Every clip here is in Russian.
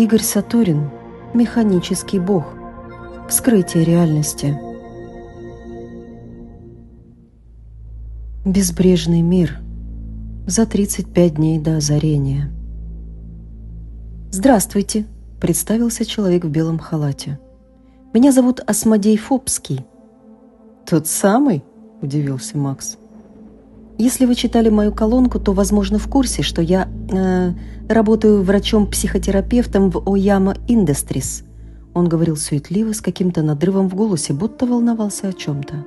Игорь Саторин – механический бог, вскрытие реальности. Безбрежный мир за 35 дней до озарения. «Здравствуйте!» – представился человек в белом халате. «Меня зовут Асмодей Фобский». «Тот самый?» – удивился Макс. Если вы читали мою колонку, то, возможно, в курсе, что я э, работаю врачом-психотерапевтом в Ояма Industries. Он говорил суетливо, с каким-то надрывом в голосе, будто волновался о чем-то.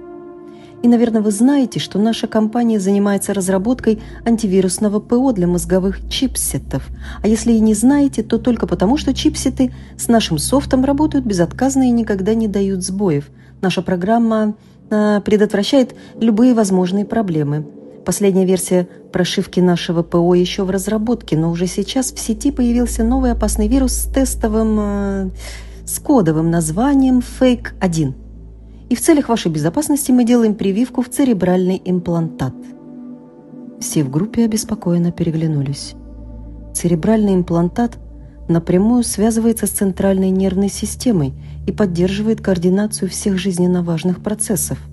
И, наверное, вы знаете, что наша компания занимается разработкой антивирусного ПО для мозговых чипсетов. А если и не знаете, то только потому, что чипсеты с нашим софтом работают безотказно и никогда не дают сбоев. Наша программа э, предотвращает любые возможные проблемы – Последняя версия прошивки нашего ПО еще в разработке, но уже сейчас в сети появился новый опасный вирус с тестовым, э, с кодовым названием Fake-1. И в целях вашей безопасности мы делаем прививку в церебральный имплантат. Все в группе обеспокоенно переглянулись. Церебральный имплантат напрямую связывается с центральной нервной системой и поддерживает координацию всех жизненно важных процессов –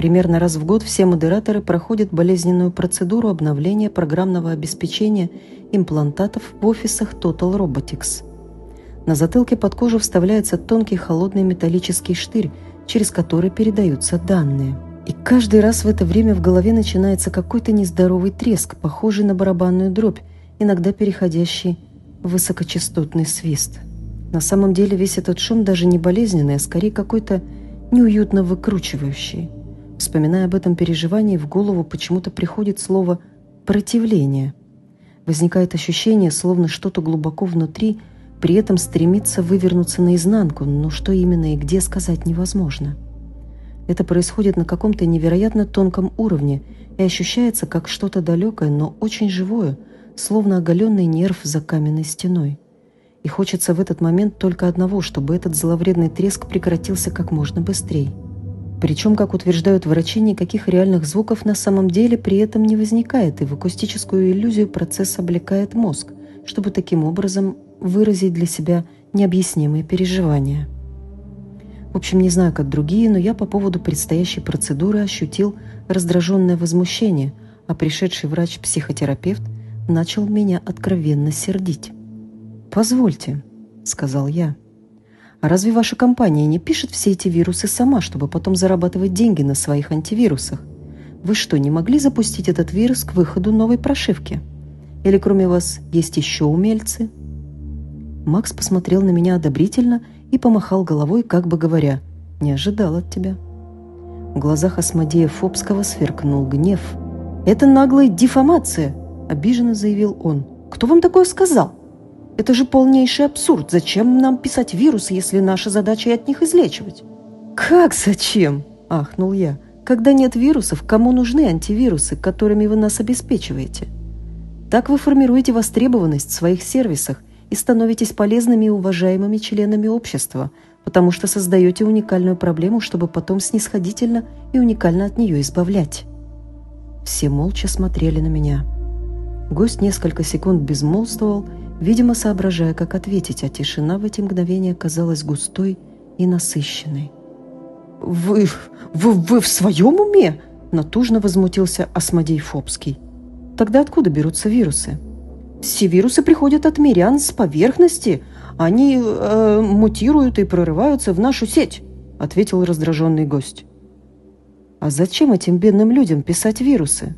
Примерно раз в год все модераторы проходят болезненную процедуру обновления программного обеспечения имплантатов в офисах Total Robotics. На затылке под кожу вставляется тонкий холодный металлический штырь, через который передаются данные. И каждый раз в это время в голове начинается какой-то нездоровый треск, похожий на барабанную дробь, иногда переходящий в высокочастотный свист. На самом деле весь этот шум даже не болезненный, а скорее какой-то неуютно выкручивающий. Вспоминая об этом переживании, в голову почему-то приходит слово «противление». Возникает ощущение, словно что-то глубоко внутри при этом стремится вывернуться наизнанку, но что именно и где сказать невозможно. Это происходит на каком-то невероятно тонком уровне и ощущается как что-то далекое, но очень живое, словно оголенный нерв за каменной стеной. И хочется в этот момент только одного, чтобы этот зловредный треск прекратился как можно быстрее. Причем, как утверждают врачи, никаких реальных звуков на самом деле при этом не возникает, и в акустическую иллюзию процесс облекает мозг, чтобы таким образом выразить для себя необъяснимые переживания. В общем, не знаю, как другие, но я по поводу предстоящей процедуры ощутил раздраженное возмущение, а пришедший врач-психотерапевт начал меня откровенно сердить. «Позвольте», — сказал я, — а разве ваша компания не пишет все эти вирусы сама, чтобы потом зарабатывать деньги на своих антивирусах? Вы что, не могли запустить этот вирус к выходу новой прошивки? Или кроме вас есть еще умельцы?» Макс посмотрел на меня одобрительно и помахал головой, как бы говоря, «Не ожидал от тебя». В глазах Асмодея Фобского сверкнул гнев. «Это наглая дефамация!» – обиженно заявил он. «Кто вам такое сказал?» Это же полнейший абсурд. Зачем нам писать вирусы, если наша задача от них излечивать? «Как зачем?» – ахнул я. «Когда нет вирусов, кому нужны антивирусы, которыми вы нас обеспечиваете? Так вы формируете востребованность в своих сервисах и становитесь полезными и уважаемыми членами общества, потому что создаете уникальную проблему, чтобы потом снисходительно и уникально от нее избавлять». Все молча смотрели на меня. Гость несколько секунд безмолвствовал – видимо, соображая, как ответить, а тишина в эти мгновения казалась густой и насыщенной. «Вы, вы, вы в своем уме?» – натужно возмутился Асмодей Фобский. «Тогда откуда берутся вирусы?» «Все вирусы приходят от мирян с поверхности. Они э, мутируют и прорываются в нашу сеть», – ответил раздраженный гость. «А зачем этим бедным людям писать вирусы?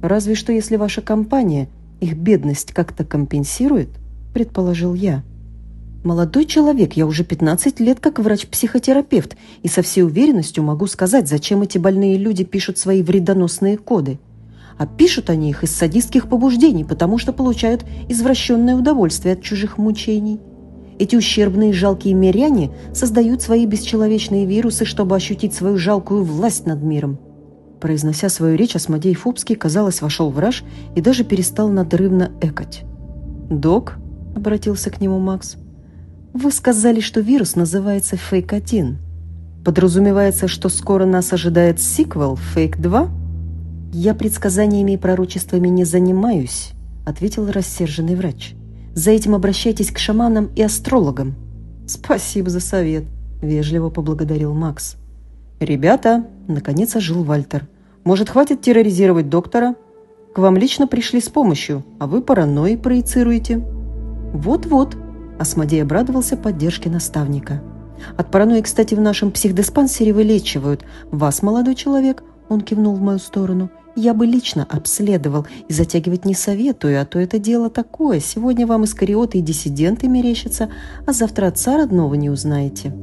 Разве что если ваша компания – их бедность как-то компенсирует?» – предположил я. «Молодой человек, я уже 15 лет как врач-психотерапевт, и со всей уверенностью могу сказать, зачем эти больные люди пишут свои вредоносные коды. А пишут они их из садистских побуждений, потому что получают извращенное удовольствие от чужих мучений. Эти ущербные жалкие миряне создают свои бесчеловечные вирусы, чтобы ощутить свою жалкую власть над миром. Произнося свою речь, Асмодей Фобский, казалось, вошел в раж и даже перестал надрывно экать. «Док?» – обратился к нему Макс. «Вы сказали, что вирус называется Фейк-1. Подразумевается, что скоро нас ожидает сиквел Фейк-2?» «Я предсказаниями и пророчествами не занимаюсь», – ответил рассерженный врач. За этим обращайтесь к шаманам и астрологам». «Спасибо за совет», — вежливо поблагодарил Макс. «Ребята», — наконец ожил Вальтер, — «может, хватит терроризировать доктора? К вам лично пришли с помощью, а вы паранойи проецируете». «Вот-вот», — Асмодей обрадовался поддержке наставника. «От паранойи, кстати, в нашем психдиспансере вылечивают. Вас, молодой человек, он кивнул в мою сторону. «Я бы лично обследовал и затягивать не советую, а то это дело такое. Сегодня вам искариоты и диссиденты мерещатся, а завтра отца родного не узнаете».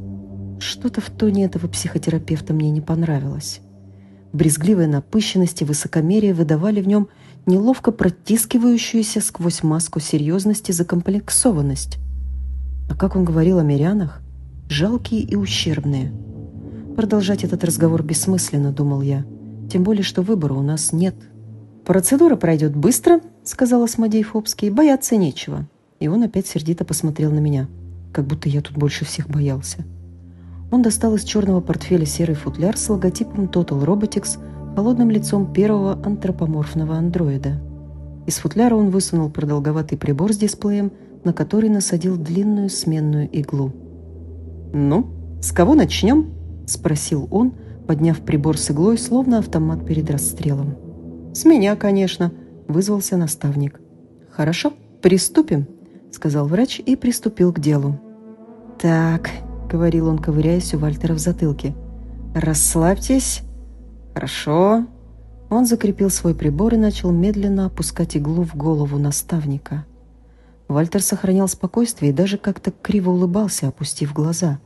Что-то в тоне этого психотерапевта мне не понравилось. Брезгливая напыщенность и высокомерие выдавали в нем неловко протискивающуюся сквозь маску серьезности закомплексованность. А как он говорил о мирянах? Жалкие и ущербные. Продолжать этот разговор бессмысленно, думал я. Тем более, что выбора у нас нет. «Процедура пройдет быстро», — сказал Асмодей Фобский. «Бояться нечего». И он опять сердито посмотрел на меня, как будто я тут больше всех боялся. Он достал из черного портфеля серый футляр с логотипом Total Robotics, холодным лицом первого антропоморфного андроида. Из футляра он высунул продолговатый прибор с дисплеем, на который насадил длинную сменную иглу. «Ну, с кого начнем?» – спросил он – подняв прибор с иглой, словно автомат перед расстрелом. «С меня, конечно», — вызвался наставник. «Хорошо, приступим», — сказал врач и приступил к делу. «Так», — говорил он, ковыряясь у Вальтера в затылке. «Расслабьтесь. Хорошо». Он закрепил свой прибор и начал медленно опускать иглу в голову наставника. Вальтер сохранял спокойствие и даже как-то криво улыбался, опустив глаза.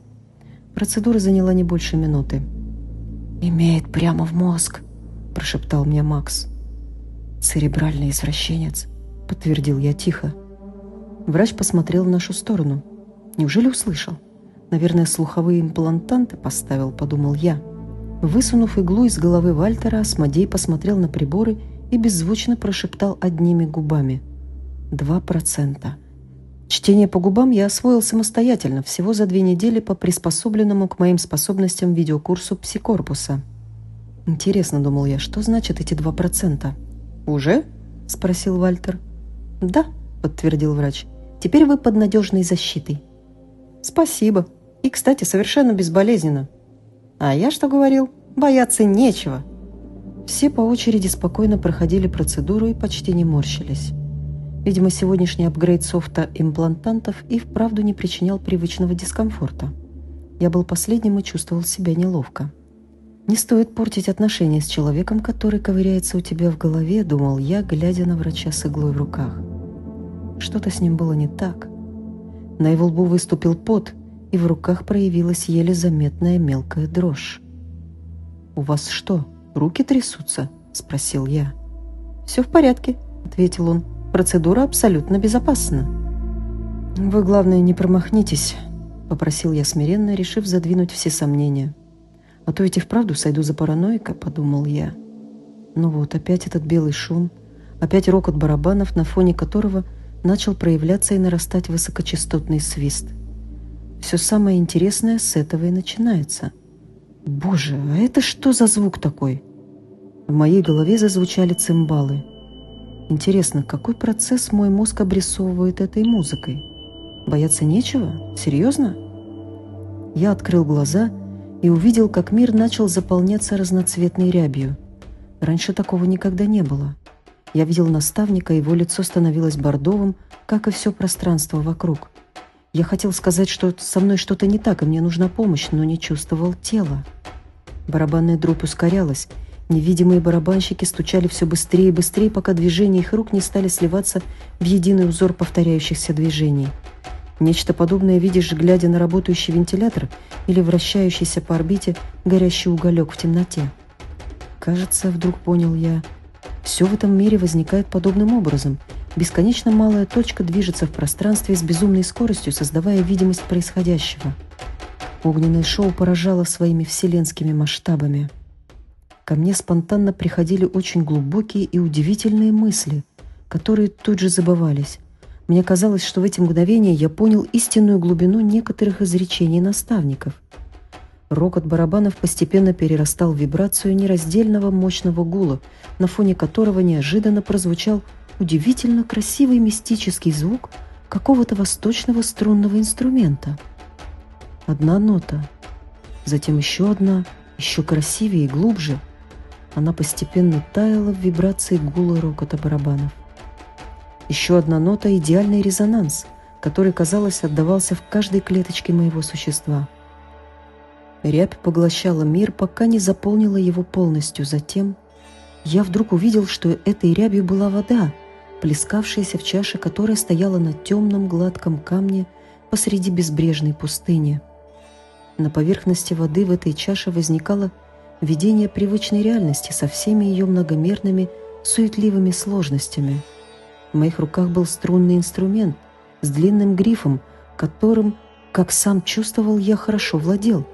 Процедура заняла не больше минуты. «Имеет прямо в мозг», – прошептал мне Макс. «Церебральный извращенец», – подтвердил я тихо. Врач посмотрел в нашу сторону. Неужели услышал? Наверное, слуховые имплантанты поставил, подумал я. Высунув иглу из головы Вальтера, Асмодей посмотрел на приборы и беззвучно прошептал одними губами. «Два процента». Чтение по губам я освоил самостоятельно, всего за две недели по приспособленному к моим способностям видеокурсу псикорпуса. Интересно, думал я, что значит эти два процента? «Уже?» – спросил Вальтер. «Да», – подтвердил врач. «Теперь вы под надежной защитой». «Спасибо. И, кстати, совершенно безболезненно». «А я что говорил? Бояться нечего». Все по очереди спокойно проходили процедуру и почти не морщились. Видимо, сегодняшний апгрейд софта имплантантов и вправду не причинял привычного дискомфорта. Я был последним и чувствовал себя неловко. «Не стоит портить отношения с человеком, который ковыряется у тебя в голове», — думал я, глядя на врача с иглой в руках. Что-то с ним было не так. На его лбу выступил пот, и в руках проявилась еле заметная мелкая дрожь. «У вас что, руки трясутся?» — спросил я. «Все в порядке», — ответил он. Процедура абсолютно безопасна. «Вы, главное, не промахнитесь», — попросил я смиренно, решив задвинуть все сомнения. «А то ведь и вправду сойду за параноика», — подумал я. Ну вот, опять этот белый шум, опять рокот барабанов, на фоне которого начал проявляться и нарастать высокочастотный свист. Все самое интересное с этого и начинается. Боже, а это что за звук такой? В моей голове зазвучали цимбалы — Интересно, какой процесс мой мозг обрисовывает этой музыкой? Бояться нечего? Серьезно? Я открыл глаза и увидел, как мир начал заполняться разноцветной рябью. Раньше такого никогда не было. Я видел наставника, его лицо становилось бордовым, как и все пространство вокруг. Я хотел сказать, что со мной что-то не так, и мне нужна помощь, но не чувствовал тела. Барабанная дробь ускорялась, Невидимые барабанщики стучали все быстрее и быстрее, пока движения их рук не стали сливаться в единый узор повторяющихся движений. Нечто подобное видишь, глядя на работающий вентилятор или вращающийся по орбите горящий уголек в темноте. Кажется, вдруг понял я, все в этом мире возникает подобным образом. Бесконечно малая точка движется в пространстве с безумной скоростью, создавая видимость происходящего. Огненное шоу поражало своими вселенскими масштабами. Ко мне спонтанно приходили очень глубокие и удивительные мысли, которые тут же забывались. Мне казалось, что в эти мгновения я понял истинную глубину некоторых изречений наставников. Рокот барабанов постепенно перерастал в вибрацию нераздельного мощного гула, на фоне которого неожиданно прозвучал удивительно красивый мистический звук, какого-то восточного струнного инструмента. Одна нота, затем еще одна, еще красивее и глубже. Она постепенно таяла в вибрации гула рокота барабанов. Еще одна нота — идеальный резонанс, который, казалось, отдавался в каждой клеточке моего существа. Рябь поглощала мир, пока не заполнила его полностью. Затем я вдруг увидел, что этой рябью была вода, плескавшаяся в чаше, которая стояла на темном гладком камне посреди безбрежной пустыни. На поверхности воды в этой чаше возникало видение привычной реальности со всеми ее многомерными, суетливыми сложностями. В моих руках был струнный инструмент с длинным грифом, которым, как сам чувствовал, я хорошо владел.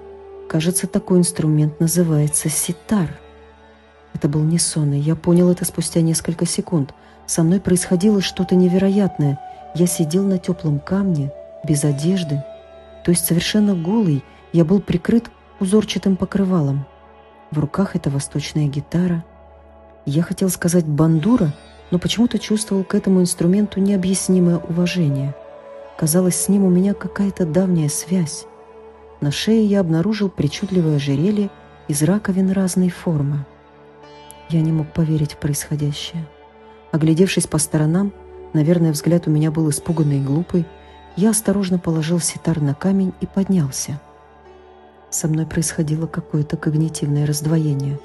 Кажется, такой инструмент называется ситар. Это был не сон, и я понял это спустя несколько секунд – со мной происходило что-то невероятное. Я сидел на теплом камне, без одежды, то есть совершенно голый, я был прикрыт узорчатым покрывалом. В руках эта восточная гитара. Я хотел сказать «бандура», но почему-то чувствовал к этому инструменту необъяснимое уважение. Казалось, с ним у меня какая-то давняя связь. На шее я обнаружил причудливое ожерелье из раковин разной формы. Я не мог поверить в происходящее. Оглядевшись по сторонам, наверное, взгляд у меня был испуганный и глупый, я осторожно положил ситар на камень и поднялся. Со мной происходило какое-то когнитивное раздвоение.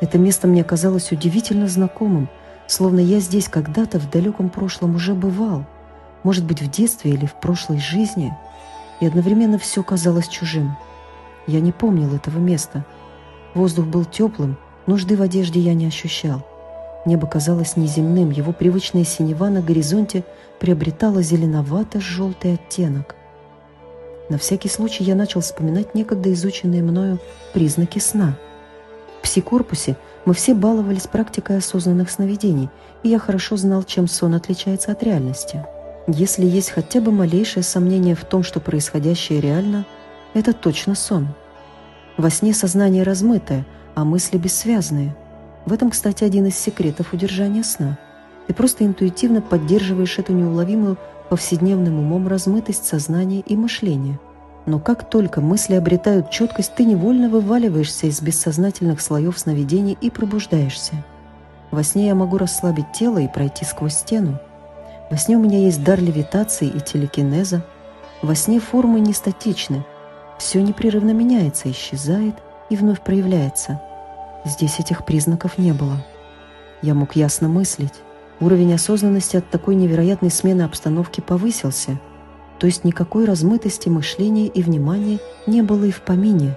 Это место мне казалось удивительно знакомым, словно я здесь когда-то в далеком прошлом уже бывал, может быть, в детстве или в прошлой жизни, и одновременно все казалось чужим. Я не помнил этого места. Воздух был теплым, нужды в одежде я не ощущал. Небо казалось неземным, его привычная синева на горизонте приобретала зеленовато-желтый оттенок. На всякий случай я начал вспоминать некогда изученные мною признаки сна. В псикорпусе мы все баловались практикой осознанных сновидений, и я хорошо знал, чем сон отличается от реальности. Если есть хотя бы малейшее сомнение в том, что происходящее реально, это точно сон. Во сне сознание размытое, а мысли бессвязные – в этом, кстати, один из секретов удержания сна. Ты просто интуитивно поддерживаешь эту неуловимую повседневным умом размытость сознания и мышления. Но как только мысли обретают четкость, ты невольно вываливаешься из бессознательных слоев сновидений и пробуждаешься. Во сне я могу расслабить тело и пройти сквозь стену. Во сне у меня есть дар левитации и телекинеза. Во сне формы не статичны. Все непрерывно меняется, исчезает и вновь проявляется – Здесь этих признаков не было. Я мог ясно мыслить. Уровень осознанности от такой невероятной смены обстановки повысился, то есть никакой размытости мышления и внимания не было и в помине.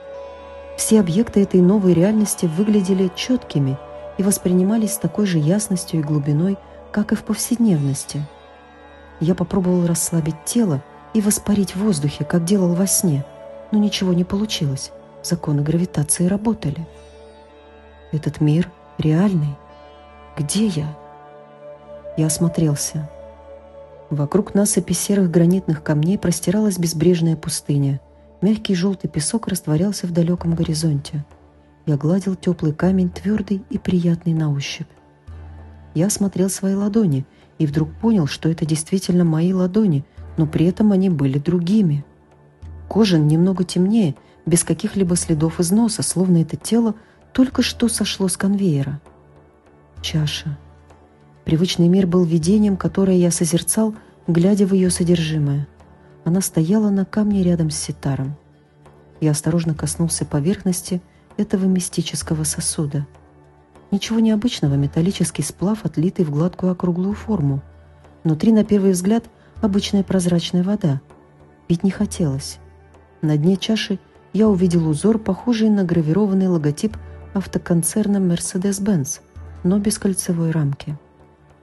Все объекты этой новой реальности выглядели четкими и воспринимались с такой же ясностью и глубиной, как и в повседневности. Я попробовал расслабить тело и воспарить в воздухе, как делал во сне, но ничего не получилось. Законы гравитации работали. Этот мир реальный. Где я? Я осмотрелся. Вокруг насыпи серых гранитных камней простиралась безбрежная пустыня. Мягкий желтый песок растворялся в далеком горизонте. Я гладил теплый камень, твердый и приятный на ощупь. Я осмотрел свои ладони и вдруг понял, что это действительно мои ладони, но при этом они были другими. Кожа немного темнее, без каких-либо следов износа, словно это тело только что сошло с конвейера. Чаша. Привычный мир был видением, которое я созерцал, глядя в ее содержимое. Она стояла на камне рядом с ситаром. Я осторожно коснулся поверхности этого мистического сосуда. Ничего необычного, металлический сплав, отлитый в гладкую округлую форму. Внутри, на первый взгляд, обычная прозрачная вода. Пить не хотелось. На дне чаши я увидел узор, похожий на гравированный логотип автоконцерна Mercedes-Benz, но без кольцевой рамки.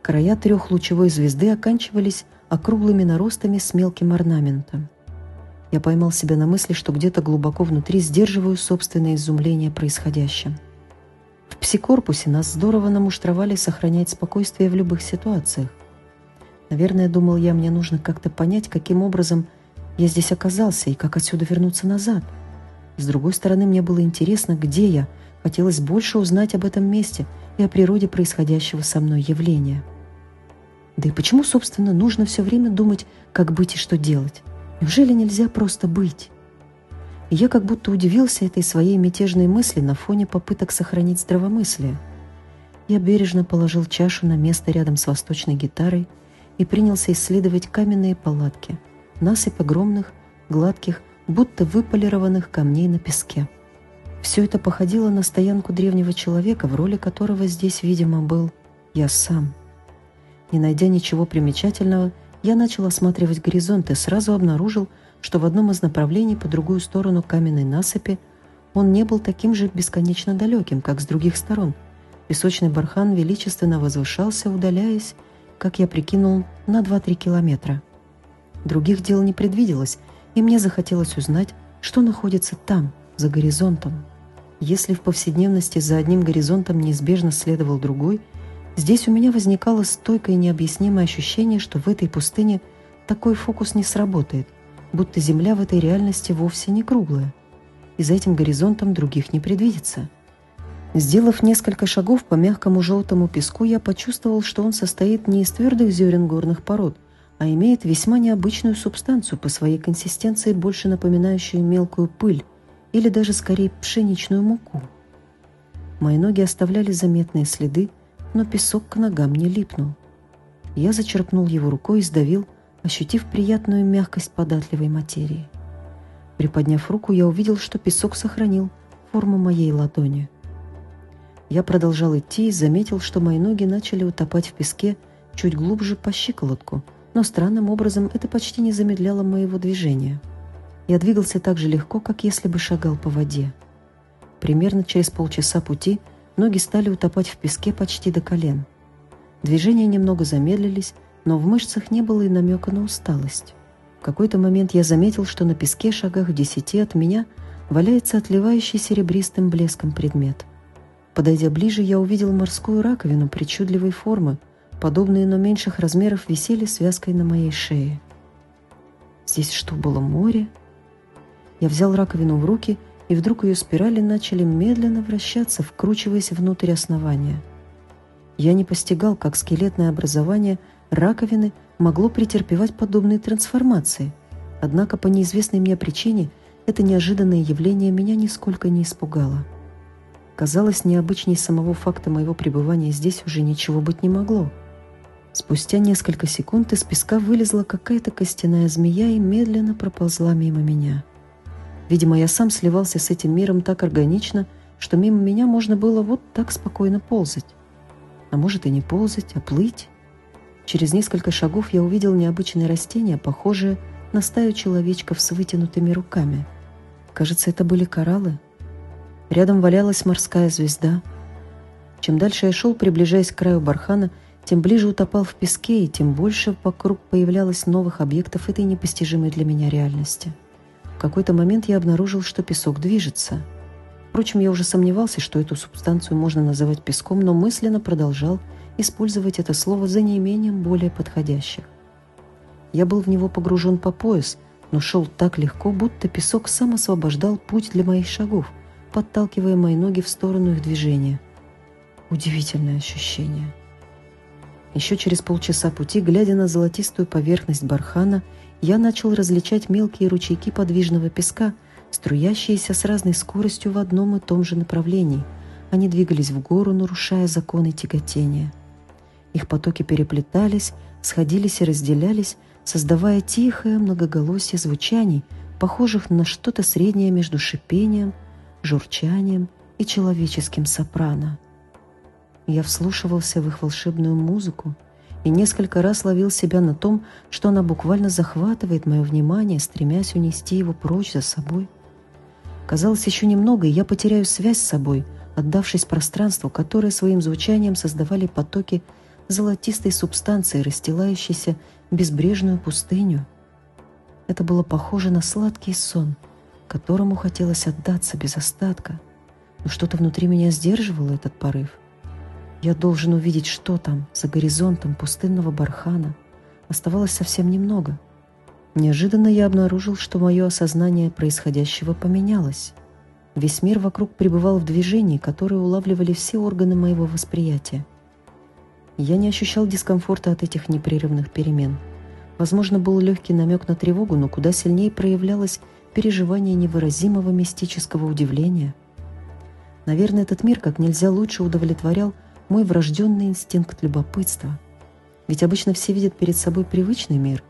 Края трехлучевой звезды оканчивались округлыми наростами с мелким орнаментом. Я поймал себя на мысли, что где-то глубоко внутри сдерживаю собственное изумление происходящим. В псикорпусе нас здорово намуштровали сохранять спокойствие в любых ситуациях. Наверное, думал я, мне нужно как-то понять, каким образом я здесь оказался и как отсюда вернуться назад. С другой стороны, мне было интересно, где я, Хотелось больше узнать об этом месте и о природе происходящего со мной явления. Да и почему, собственно, нужно все время думать, как быть и что делать? Неужели нельзя просто быть? И я как будто удивился этой своей мятежной мысли на фоне попыток сохранить здравомыслие. Я бережно положил чашу на место рядом с восточной гитарой и принялся исследовать каменные палатки, насыпь огромных, гладких, будто выполированных камней на песке. Все это походило на стоянку древнего человека, в роли которого здесь, видимо, был я сам. Не найдя ничего примечательного, я начал осматривать горизонт и сразу обнаружил, что в одном из направлений по другую сторону каменной насыпи он не был таким же бесконечно далеким, как с других сторон. Песочный бархан величественно возвышался, удаляясь, как я прикинул, на 2-3 километра. Других дел не предвиделось, и мне захотелось узнать, что находится там, за горизонтом. Если в повседневности за одним горизонтом неизбежно следовал другой, здесь у меня возникало стойкое необъяснимое ощущение, что в этой пустыне такой фокус не сработает, будто Земля в этой реальности вовсе не круглая, и за этим горизонтом других не предвидится. Сделав несколько шагов по мягкому желтому песку, я почувствовал, что он состоит не из твердых зерен горных пород, а имеет весьма необычную субстанцию по своей консистенции, больше напоминающую мелкую пыль или даже скорее пшеничную муку. Мои ноги оставляли заметные следы, но песок к ногам не липнул. Я зачерпнул его рукой и сдавил, ощутив приятную мягкость податливой материи. Приподняв руку, я увидел, что песок сохранил форму моей ладони. Я продолжал идти и заметил, что мои ноги начали утопать в песке чуть глубже по щиколотку – но странным образом это почти не замедляло моего движения. Я двигался так же легко, как если бы шагал по воде. Примерно через полчаса пути ноги стали утопать в песке почти до колен. Движения немного замедлились, но в мышцах не было и намека на усталость. В какой-то момент я заметил, что на песке шагах в десяти от меня валяется отливающий серебристым блеском предмет. Подойдя ближе, я увидел морскую раковину причудливой формы, подобные, но меньших размеров, висели связкой на моей шее. Здесь что, было море? Я взял раковину в руки, и вдруг ее спирали начали медленно вращаться, вкручиваясь внутрь основания. Я не постигал, как скелетное образование раковины могло претерпевать подобные трансформации, однако по неизвестной мне причине это неожиданное явление меня нисколько не испугало. Казалось, необычнее самого факта моего пребывания здесь уже ничего быть не могло — Спустя несколько секунд из песка вылезла какая-то костяная змея и медленно проползла мимо меня. Видимо, я сам сливался с этим миром так органично, что мимо меня можно было вот так спокойно ползать. А может и не ползать, а плыть. Через несколько шагов я увидел необычное растение, похожее на стаю человечков с вытянутыми руками. Кажется, это были кораллы. Рядом валялась морская звезда. Чем дальше я шел, приближаясь к краю бархана, тем ближе утопал в песке, и тем больше вокруг появлялось новых объектов этой непостижимой для меня реальности. В какой-то момент я обнаружил, что песок движется. Впрочем, я уже сомневался, что эту субстанцию можно называть песком, но мысленно продолжал использовать это слово за неимением более подходящих. Я был в него погружен по пояс, но шел так легко, будто песок сам освобождал путь для моих шагов, подталкивая мои ноги в сторону их движения. Удивительное ощущение. Еще через полчаса пути, глядя на золотистую поверхность бархана, я начал различать мелкие ручейки подвижного песка, струящиеся с разной скоростью в одном и том же направлении. Они двигались в гору, нарушая законы тяготения. Их потоки переплетались, сходились и разделялись, создавая тихое многоголосие звучаний, похожих на что-то среднее между шипением, журчанием и человеческим сопрано. Я вслушивался в их волшебную музыку и несколько раз ловил себя на том, что она буквально захватывает мое внимание, стремясь унести его прочь за собой. Казалось, еще немного, и я потеряю связь с собой, отдавшись пространству, которое своим звучанием создавали потоки золотистой субстанции, расстилающейся безбрежную пустыню. Это было похоже на сладкий сон, которому хотелось отдаться без остатка, но что-то внутри меня сдерживало этот порыв — я должен увидеть, что там, за горизонтом пустынного бархана. Оставалось совсем немного. Неожиданно я обнаружил, что мое осознание происходящего поменялось. Весь мир вокруг пребывал в движении, которое улавливали все органы моего восприятия. Я не ощущал дискомфорта от этих непрерывных перемен. Возможно, был легкий намек на тревогу, но куда сильнее проявлялось переживание невыразимого мистического удивления. Наверное, этот мир как нельзя лучше удовлетворял мой врожденный инстинкт любопытства. Ведь обычно все видят перед собой привычный мир,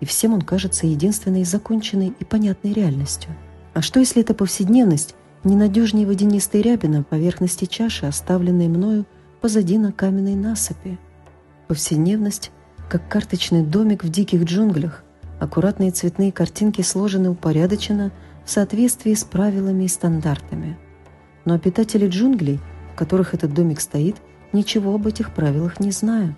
и всем он кажется единственной законченной и понятной реальностью. А что, если эта повседневность ненадежнее водянистой ряби на поверхности чаши, оставленной мною позади на каменной насыпи? Повседневность, как карточный домик в диких джунглях, аккуратные цветные картинки сложены упорядоченно в соответствии с правилами и стандартами. Но обитатели джунглей – в которых этот домик стоит, ничего об этих правилах не знают.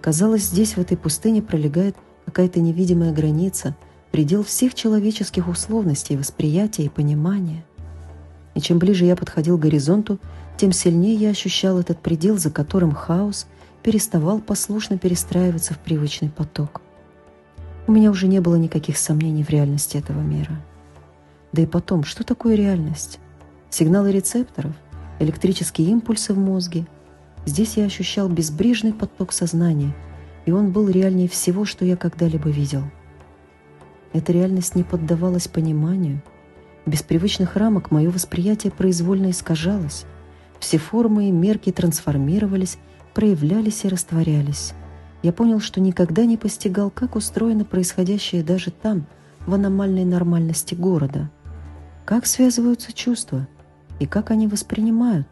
Казалось, здесь, в этой пустыне, пролегает какая-то невидимая граница, предел всех человеческих условностей, восприятия и понимания. И чем ближе я подходил к горизонту, тем сильнее я ощущал этот предел, за которым хаос переставал послушно перестраиваться в привычный поток. У меня уже не было никаких сомнений в реальности этого мира. Да и потом, что такое реальность? Сигналы рецепторов – электрические импульсы в мозге. Здесь я ощущал безбрежный поток сознания, и он был реальнее всего, что я когда-либо видел. Эта реальность не поддавалась пониманию. Без привычных рамок мое восприятие произвольно искажалось. Все формы и мерки трансформировались, проявлялись и растворялись. Я понял, что никогда не постигал, как устроено происходящее даже там, в аномальной нормальности города. Как связываются чувства – и как они воспринимают.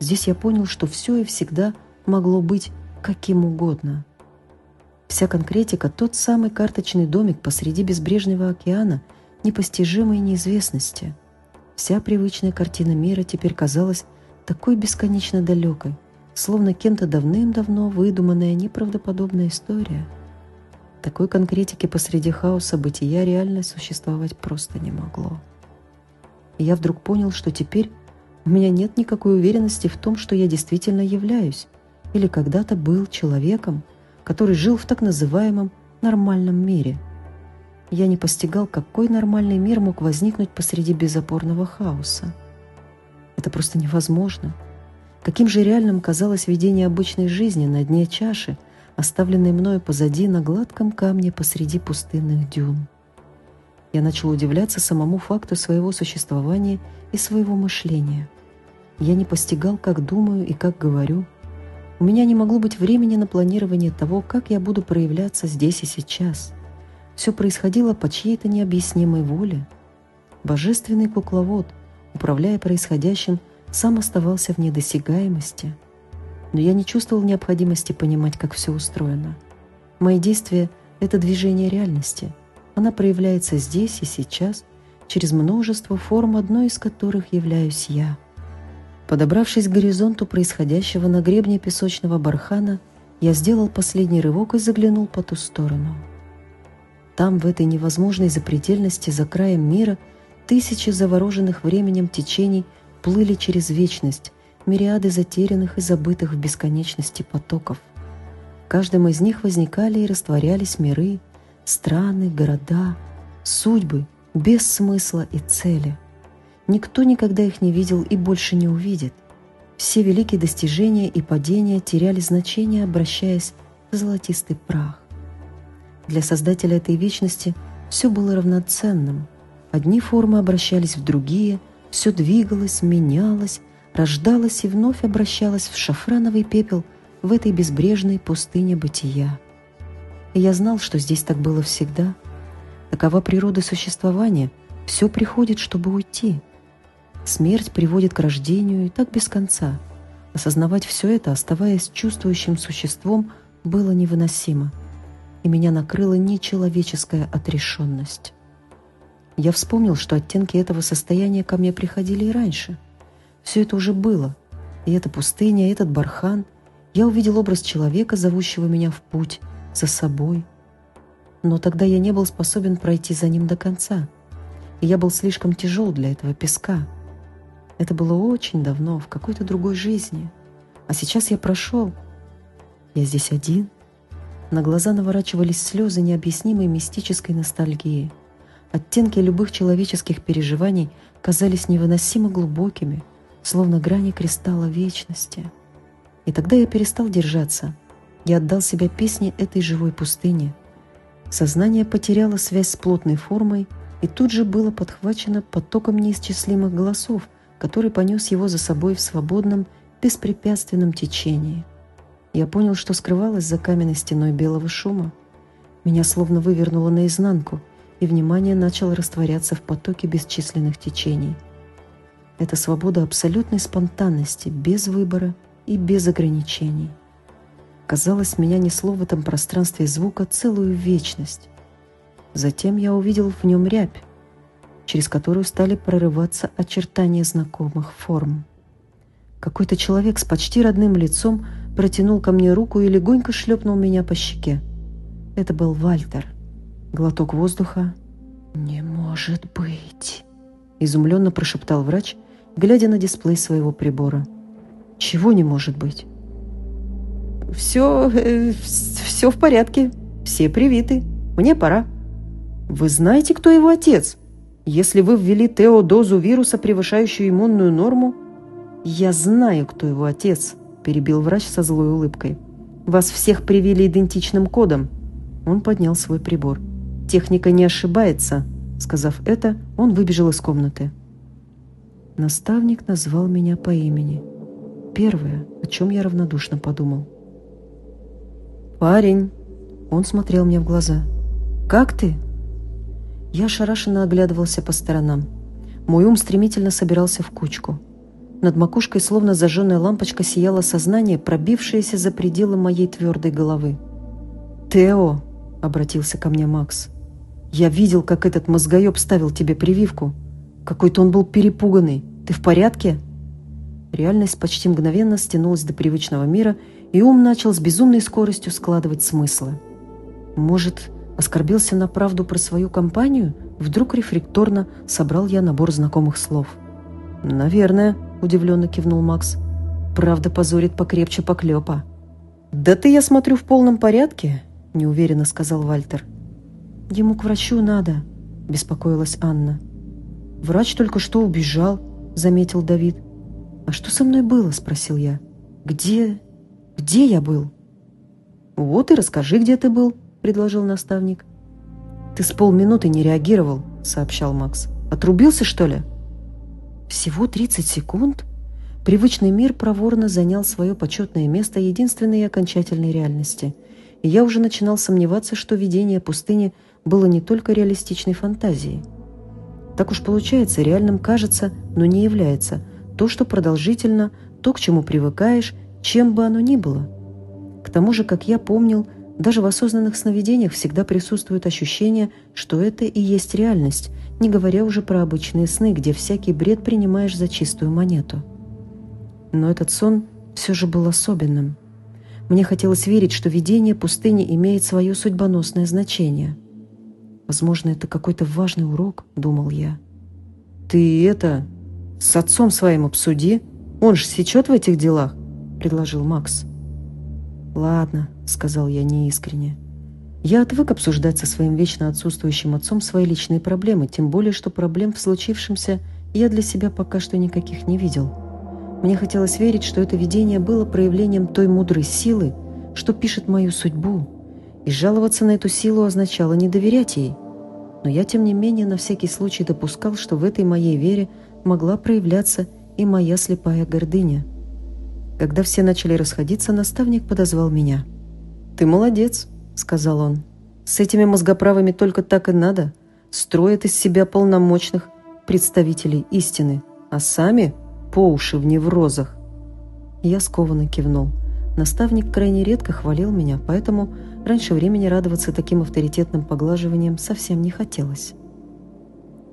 Здесь я понял, что все и всегда могло быть каким угодно. Вся конкретика — тот самый карточный домик посреди безбрежного океана непостижимой неизвестности. Вся привычная картина мира теперь казалась такой бесконечно далекой, словно кем-то давным-давно выдуманная неправдоподобная история. Такой конкретики посреди хаоса бытия реально существовать просто не могло. И я вдруг понял, что теперь у меня нет никакой уверенности в том, что я действительно являюсь или когда-то был человеком, который жил в так называемом нормальном мире. Я не постигал, какой нормальный мир мог возникнуть посреди безопорного хаоса. Это просто невозможно. Каким же реальным казалось видение обычной жизни на дне чаши, оставленной мною позади на гладком камне посреди пустынных дюн. Я начал удивляться самому факту своего существования и своего мышления. Я не постигал, как думаю и как говорю. У меня не могло быть времени на планирование того, как я буду проявляться здесь и сейчас. Все происходило по чьей-то необъяснимой воле. Божественный кукловод, управляя происходящим, сам оставался в недосягаемости. Но я не чувствовал необходимости понимать, как все устроено. Мои действия — это движение реальности — она проявляется здесь и сейчас, через множество форм, одной из которых являюсь я. Подобравшись к горизонту происходящего на гребне песочного бархана, я сделал последний рывок и заглянул по ту сторону. Там, в этой невозможной запредельности за краем мира, тысячи завороженных временем течений плыли через вечность, мириады затерянных и забытых в бесконечности потоков. В каждом из них возникали и растворялись миры, страны, города, судьбы без смысла и цели. Никто никогда их не видел и больше не увидит. Все великие достижения и падения теряли значение, обращаясь в золотистый прах. Для создателя этой вечности все было равноценным. Одни формы обращались в другие, все двигалось, менялось, рождалось и вновь обращалось в шафрановый пепел в этой безбрежной пустыне бытия. И я знал, что здесь так было всегда. Такова природа существования. Все приходит, чтобы уйти. Смерть приводит к рождению и так без конца. Осознавать все это, оставаясь чувствующим существом, было невыносимо. И меня накрыла нечеловеческая отрешенность. Я вспомнил, что оттенки этого состояния ко мне приходили и раньше. Все это уже было. И эта пустыня, и этот бархан. Я увидел образ человека, зовущего меня в путь, за собой. Но тогда я не был способен пройти за ним до конца, и я был слишком тяжел для этого песка. Это было очень давно, в какой-то другой жизни. А сейчас я прошел. Я здесь один. На глаза наворачивались слезы необъяснимой мистической ностальгии. Оттенки любых человеческих переживаний казались невыносимо глубокими, словно грани кристалла вечности. И тогда я перестал держаться. Я отдал себя песне этой живой пустыни. Сознание потеряло связь с плотной формой и тут же было подхвачено потоком неисчислимых голосов, который понес его за собой в свободном, беспрепятственном течении. Я понял, что скрывалось за каменной стеной белого шума. Меня словно вывернуло наизнанку, и внимание начало растворяться в потоке бесчисленных течений. Это свобода абсолютной спонтанности, без выбора и без ограничений. Казалось, меня несло в этом пространстве звука целую вечность. Затем я увидел в нем рябь, через которую стали прорываться очертания знакомых форм. Какой-то человек с почти родным лицом протянул ко мне руку и легонько шлепнул меня по щеке. Это был Вальтер. Глоток воздуха. «Не может быть!» — изумленно прошептал врач, глядя на дисплей своего прибора. «Чего не может быть?» «Все, э, все в порядке. Все привиты. Мне пора». «Вы знаете, кто его отец?» Если вы ввели Тео дозу вируса, превышающую иммунную норму... Я знаю, кто его отец, перебил врач со злой улыбкой. Вас всех привели идентичным кодом. Он поднял свой прибор. Техника не ошибается. Сказав это, он выбежал из комнаты. Наставник назвал меня по имени. Первое, о чем я равнодушно подумал. «Парень!» Он смотрел мне в глаза. «Как ты?» Я ошарашенно оглядывался по сторонам. Мой ум стремительно собирался в кучку. Над макушкой, словно зажженная лампочка, сияло сознание, пробившееся за пределы моей твердой головы. «Тео!» — обратился ко мне Макс. «Я видел, как этот мозгоеб ставил тебе прививку. Какой-то он был перепуганный. Ты в порядке?» Реальность почти мгновенно стянулась до привычного мира, и ум начал с безумной скоростью складывать смыслы. «Может, Оскорбился на правду про свою компанию? Вдруг рефлекторно собрал я набор знакомых слов. «Наверное», — удивленно кивнул Макс. «Правда позорит покрепче поклепа». «Да ты, я смотрю, в полном порядке», — неуверенно сказал Вальтер. «Ему к врачу надо», — беспокоилась Анна. «Врач только что убежал», — заметил Давид. «А что со мной было?» — спросил я. «Где... где я был?» «Вот и расскажи, где ты был», предложил наставник. «Ты с полминуты не реагировал», — сообщал Макс. «Отрубился, что ли?» «Всего 30 секунд?» Привычный мир проворно занял свое почетное место единственной и окончательной реальности. И я уже начинал сомневаться, что видение пустыни было не только реалистичной фантазией. Так уж получается, реальным кажется, но не является. То, что продолжительно, то, к чему привыкаешь, чем бы оно ни было. К тому же, как я помнил, даже в осознанных сновидениях всегда присутствует ощущение, что это и есть реальность, не говоря уже про обычные сны, где всякий бред принимаешь за чистую монету. Но этот сон все же был особенным. Мне хотелось верить, что видение пустыни имеет свое судьбоносное значение. Возможно, это какой-то важный урок, думал я. «Ты это, с отцом своим обсуди, он же сечет в этих делах», — предложил Макс. «Ладно», — сказал я неискренне. «Я отвык обсуждать со своим вечно отсутствующим отцом свои личные проблемы, тем более, что проблем в случившемся я для себя пока что никаких не видел. Мне хотелось верить, что это видение было проявлением той мудрой силы, что пишет мою судьбу, и жаловаться на эту силу означало не доверять ей. Но я, тем не менее, на всякий случай допускал, что в этой моей вере могла проявляться и моя слепая гордыня — когда все начали расходиться, наставник подозвал меня. «Ты молодец», — сказал он. «С этими мозгоправами только так и надо. Строят из себя полномочных представителей истины, а сами по уши в неврозах». Я скованно кивнул. Наставник крайне редко хвалил меня, поэтому раньше времени радоваться таким авторитетным поглаживанием совсем не хотелось.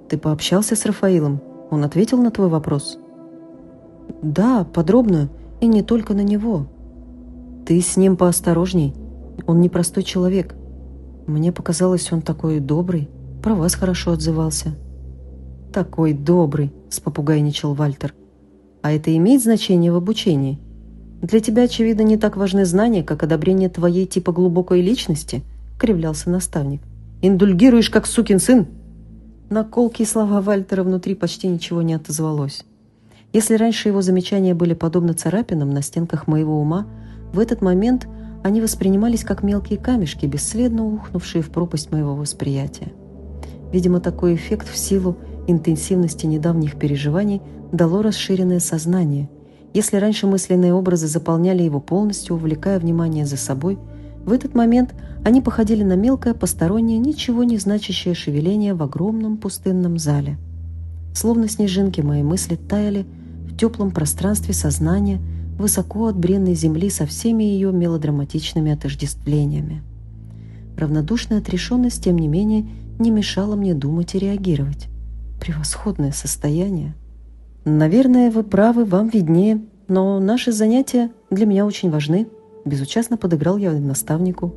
«Ты пообщался с Рафаилом? Он ответил на твой вопрос?» «Да, подробно. И не только на него. Ты с ним поосторожней. Он непростой человек. Мне показалось, он такой добрый. Про вас хорошо отзывался. Такой добрый, спопугайничал Вальтер. А это имеет значение в обучении? Для тебя, очевидно, не так важны знания, как одобрение твоей типа глубокой личности, кривлялся наставник. Индульгируешь, как сукин сын? На колкие слова Вальтера внутри почти ничего не отозвалось. Если раньше его замечания были подобны царапинам на стенках моего ума, в этот момент они воспринимались как мелкие камешки, бесследно ухнувшие в пропасть моего восприятия. Видимо, такой эффект в силу интенсивности недавних переживаний дало расширенное сознание. Если раньше мысленные образы заполняли его полностью, увлекая внимание за собой, в этот момент они походили на мелкое, постороннее, ничего не значащее шевеление в огромном пустынном зале. Словно снежинки мои мысли таяли теплом пространстве сознания, высоко от бренной земли со всеми ее мелодраматичными отождествлениями. Равнодушная отрешенность, тем не менее, не мешала мне думать и реагировать. Превосходное состояние. Наверное, вы правы, вам виднее, но наши занятия для меня очень важны. Безучастно подыграл я наставнику.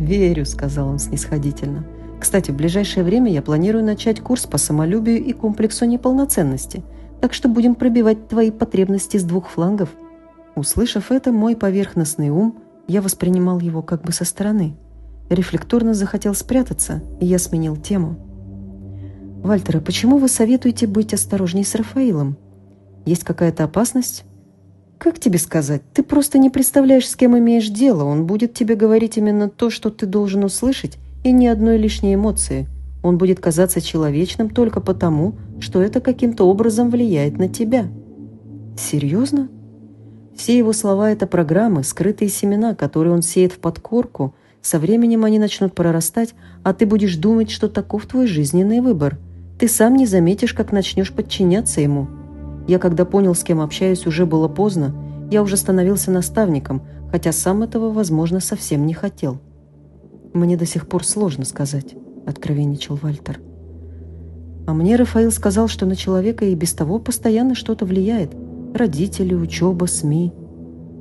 «Верю», — сказал он снисходительно. «Кстати, в ближайшее время я планирую начать курс по самолюбию и комплексу неполноценности, так что будем пробивать твои потребности с двух флангов». Услышав это, мой поверхностный ум, я воспринимал его как бы со стороны. Рефлекторно захотел спрятаться, и я сменил тему. «Вальтер, а почему вы советуете быть осторожней с Рафаилом? Есть какая-то опасность?» «Как тебе сказать? Ты просто не представляешь, с кем имеешь дело. Он будет тебе говорить именно то, что ты должен услышать, и ни одной лишней эмоции. Он будет казаться человечным только потому, что это каким-то образом влияет на тебя». «Серьезно?» Все его слова – это программы, скрытые семена, которые он сеет в подкорку. Со временем они начнут прорастать, а ты будешь думать, что таков твой жизненный выбор. Ты сам не заметишь, как начнешь подчиняться ему. Я, когда понял, с кем общаюсь, уже было поздно. Я уже становился наставником, хотя сам этого, возможно, совсем не хотел. «Мне до сих пор сложно сказать», — откровенничал Вальтер. А мне Рафаил сказал, что на человека и без того постоянно что-то влияет. Родители, учеба, СМИ.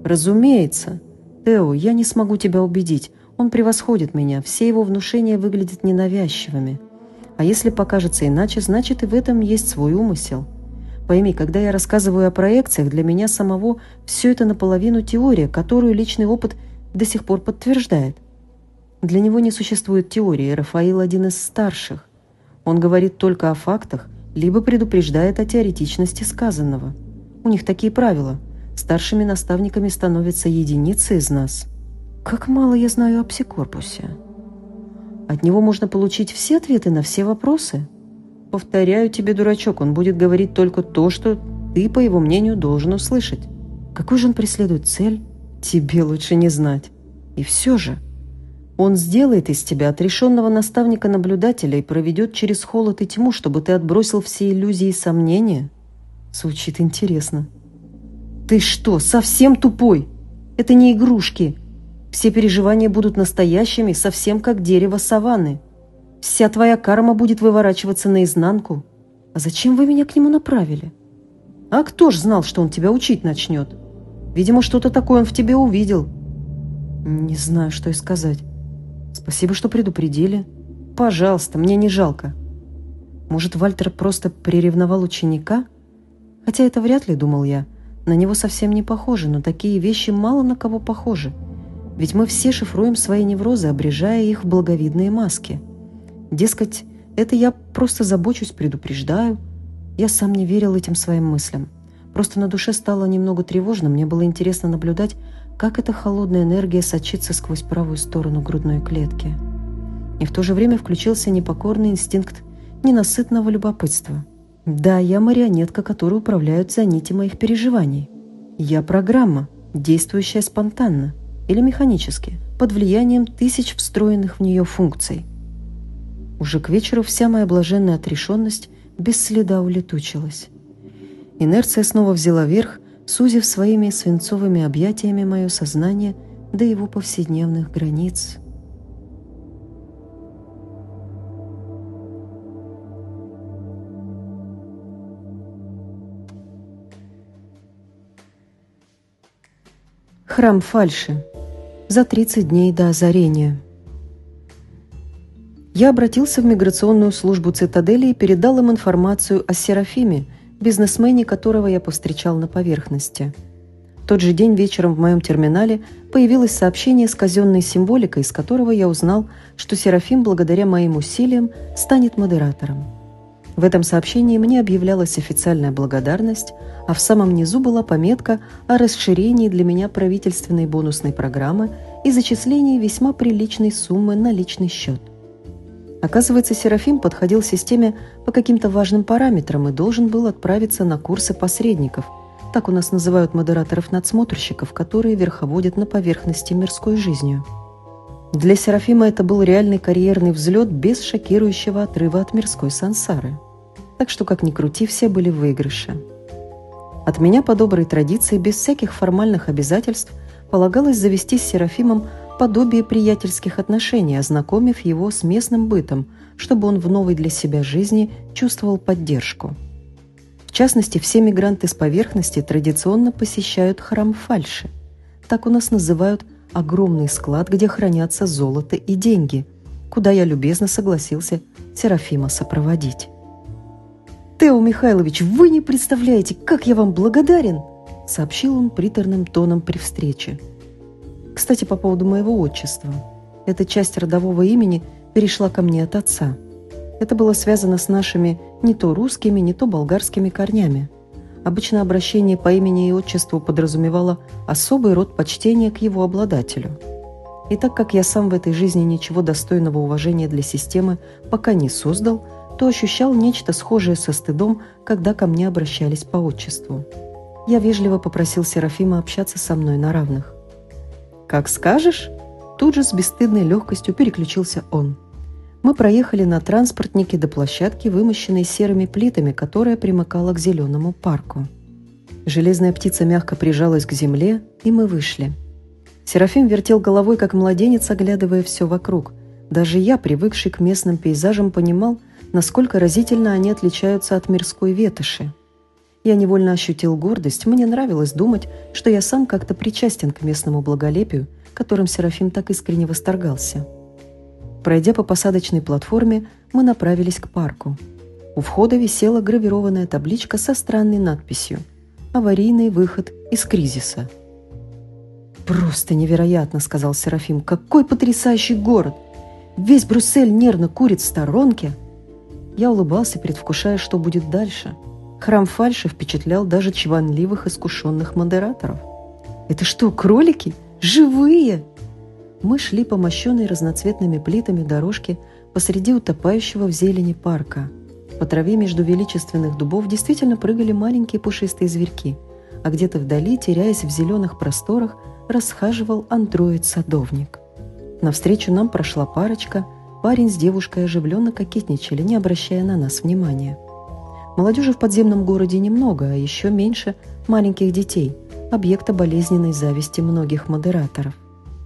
«Разумеется. Тео, я не смогу тебя убедить. Он превосходит меня. Все его внушения выглядят ненавязчивыми. А если покажется иначе, значит и в этом есть свой умысел». Пойми, когда я рассказываю о проекциях, для меня самого все это наполовину теория, которую личный опыт до сих пор подтверждает. Для него не существует теории, Рафаил один из старших. Он говорит только о фактах, либо предупреждает о теоретичности сказанного. У них такие правила. Старшими наставниками становятся единицы из нас. Как мало я знаю о псикорпусе. От него можно получить все ответы на все вопросы – Повторяю тебе, дурачок, он будет говорить только то, что ты, по его мнению, должен услышать. Какую же он преследует цель? Тебе лучше не знать. И все же, он сделает из тебя отрешенного наставника-наблюдателя и проведет через холод и тьму, чтобы ты отбросил все иллюзии и сомнения. Звучит интересно. Ты что, совсем тупой? Это не игрушки. Все переживания будут настоящими, совсем как дерево саванны. Вся твоя карма будет выворачиваться наизнанку. А зачем вы меня к нему направили? А кто ж знал, что он тебя учить начнет? Видимо, что-то такое он в тебе увидел. Не знаю, что и сказать. Спасибо, что предупредили. Пожалуйста, мне не жалко. Может, Вальтер просто приревновал ученика? Хотя это вряд ли, думал я. На него совсем не похоже, но такие вещи мало на кого похожи. Ведь мы все шифруем свои неврозы, обрежая их в благовидные маски. Дескать, это я просто забочусь, предупреждаю. Я сам не верил этим своим мыслям. Просто на душе стало немного тревожно, мне было интересно наблюдать, как эта холодная энергия сочится сквозь правую сторону грудной клетки. И в то же время включился непокорный инстинкт ненасытного любопытства. Да, я марионетка, которой управляют за нити моих переживаний. Я программа, действующая спонтанно или механически, под влиянием тысяч встроенных в нее функций – уже к вечеру вся моя блаженная отрешенность без следа улетучилась. Инерция снова взяла верх, сузив своими свинцовыми объятиями мое сознание до его повседневных границ. Храм фальши. За 30 дней до озарения я обратился в миграционную службу цитадели и передал им информацию о Серафиме, бизнесмене которого я повстречал на поверхности. Тот же день вечером в моем терминале появилось сообщение с казенной символикой, из которого я узнал, что Серафим благодаря моим усилиям станет модератором. В этом сообщении мне объявлялась официальная благодарность, а в самом низу была пометка о расширении для меня правительственной бонусной программы и зачислении весьма приличной суммы на личный счет. Оказывается, Серафим подходил системе по каким-то важным параметрам и должен был отправиться на курсы посредников, так у нас называют модераторов-надсмотрщиков, которые верховодят на поверхности мирской жизнью. Для Серафима это был реальный карьерный взлет без шокирующего отрыва от мирской сансары – так что, как ни крути, все были в выигрыше. От меня по доброй традиции, без всяких формальных обязательств, полагалось завести с Серафимом подобие приятельских отношений, ознакомив его с местным бытом, чтобы он в новой для себя жизни чувствовал поддержку. В частности, все мигранты с поверхности традиционно посещают храм фальши. Так у нас называют огромный склад, где хранятся золото и деньги, куда я любезно согласился Серафима сопроводить. «Тео Михайлович, вы не представляете, как я вам благодарен!» Сообщил он приторным тоном при встрече. Кстати, по поводу моего отчества. Эта часть родового имени перешла ко мне от отца. Это было связано с нашими не то русскими, не то болгарскими корнями. Обычно обращение по имени и отчеству подразумевало особый род почтения к его обладателю. И так как я сам в этой жизни ничего достойного уважения для системы пока не создал – то ощущал нечто схожее со стыдом, когда ко мне обращались по отчеству. Я вежливо попросил Серафима общаться со мной на равных. «Как скажешь!» Тут же с бесстыдной легкостью переключился он. Мы проехали на транспортнике до площадки, вымощенной серыми плитами, которая примыкала к зеленому парку. Железная птица мягко прижалась к земле, и мы вышли. Серафим вертел головой, как младенец, оглядывая все вокруг. Даже я, привыкший к местным пейзажам, понимал, насколько разительно они отличаются от мирской ветоши. Я невольно ощутил гордость, мне нравилось думать, что я сам как-то причастен к местному благолепию, которым Серафим так искренне восторгался. Пройдя по посадочной платформе, мы направились к парку. У входа висела гравированная табличка со странной надписью «Аварийный выход из кризиса». «Просто невероятно», — сказал Серафим. «Какой потрясающий город! Весь Брюссель нервно курит в сторонке, я улыбался, предвкушая, что будет дальше. Храм фальши впечатлял даже чванливых искушенных модераторов. «Это что, кролики? Живые?» Мы шли по мощенной разноцветными плитами дорожке посреди утопающего в зелени парка. По траве между величественных дубов действительно прыгали маленькие пушистые зверьки, а где-то вдали, теряясь в зеленых просторах, расхаживал андроид-садовник. Навстречу нам прошла парочка – Парень с девушкой оживленно кокетничали, не обращая на нас внимания. Молодежи в подземном городе немного, а еще меньше маленьких детей, объекта болезненной зависти многих модераторов.